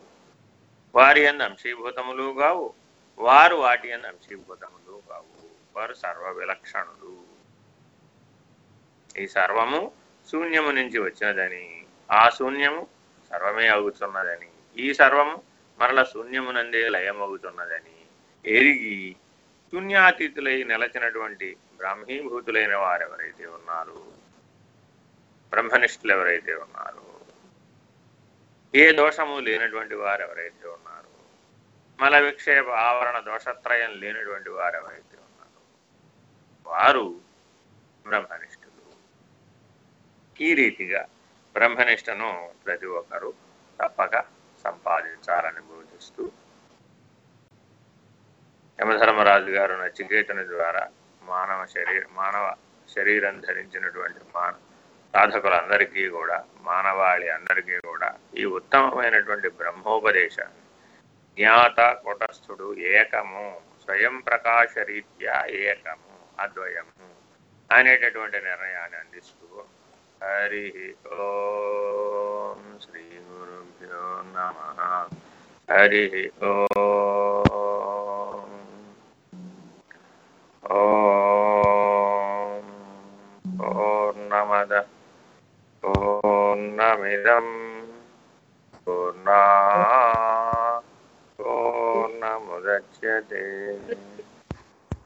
వారి ఎందు అంశీభూతములు కావు. వారు వాటి అని అంశీభూతములు కావు. వారు సర్వ విలక్షణులు ఈ సర్వము శూన్యము నుంచి వచ్చినదని ఆ శూన్యము సర్వమే అవుతున్నదని ఈ సర్వము మరల శూన్యమునందే లయమవుతున్నదని ఎరిగి శూన్యాతీతులై నిలచినటువంటి బ్రాహ్మీభూతులైన వారు ఎవరైతే ఉన్నారు? బ్రహ్మనిష్ఠులు ఎవరైతే ఉన్నారు? ఏ దోషము లేనటువంటి వారు ఎవరైతే ఉన్నారు మల విక్షేప ఆవరణ దోషత్రయం లేనటువంటి వారు ఎవరైతే ఉన్నారు వారు బ్రహ్మనిష్ఠులు. ఈ రీతిగా బ్రహ్మనిష్టను ప్రతి ఒక్కరూ తప్పక సంపాదించాలని బోధిస్తూ యమధర్మరాజు గారు నచికేతుని ద్వారా మానవ శరీర మానవ శరీరం ధరించినటువంటి మాన సాధకులందరికీ కూడా మానవాళి అందరికీ కూడా ఈ ఉత్తమమైనటువంటి బ్రహ్మోపదేశాన్ని జ్ఞాత కుటస్థుడు ఏకము స్వయం ప్రకాశ రీత్యా ఏకము అద్వయము అనేటటువంటి నిర్ణయాన్ని అందిస్తూ హరి ఓం శ్రీ గురుభ్యో నమ. హరి ఓం. ఓం పూర్ణమద పూర్ణమిదం పూర్ణా. मुदच्यते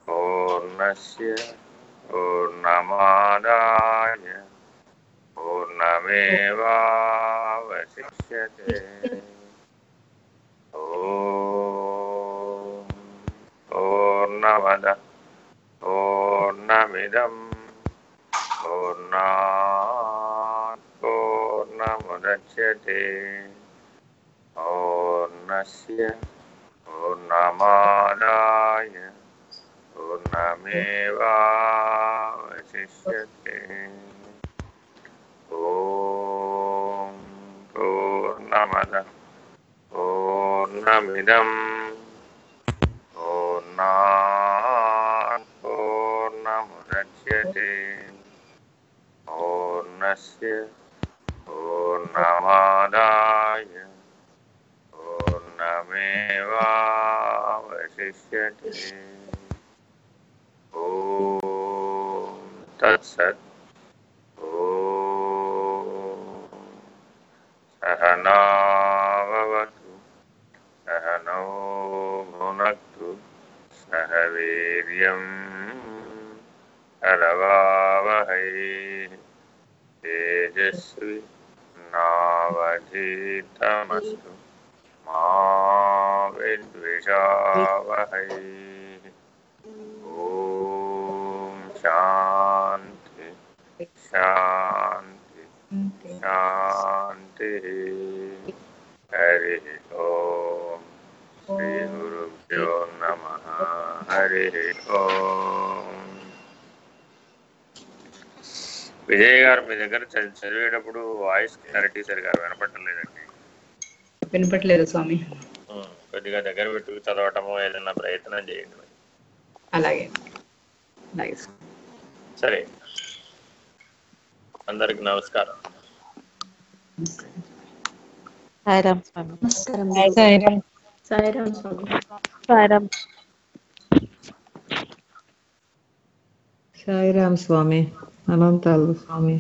पूर्णस्य पूर्णमादाय पूर्णमेवावशिष्यते ॐ पूर्णमद पूर्णमिदं पूर्णात् पूर्णमुदच्यते पूर्णस्य पूर्णमादाय पूर्णमेवावशिष्यते ॐ पूर्णमद पूर्णमिदं पूर्णात् पूर्णमुदच्यते पूर्णस्य पूर्णमादाय भविष्यति ॐ तत्सत् ॐ सहनावतु सहनो भुनक्तु सह वीर्यं करवावहै तेजस्वी नावधीतमस्तु मा विद्विषाव ఓం శాంతి శాంతి శాంతి హరి ఓం శ్రీ గురుభ్యో నమ హరి ఓం విజయ్ గారు మీ దగ్గర చదివి- చదివేటప్పుడు వాయిస్ క్లారిటీ సరిగా వినపడలేదండి వినపట్లేదు స్వామి. కొద్దిగా దగ్గర పెట్టుకు చదవటము ఏదైనా ప్రయత్నం చేయండి. అలాగే. సరే. అందరికి నమస్కారం. సాయిరామ్ స్వామి. నమస్కారం. సాయిరామ్. సాయిరామ్ స్వామి. సాయిరామ్. సాయిరామ్ స్వామి. అనంతాలు స్వామి.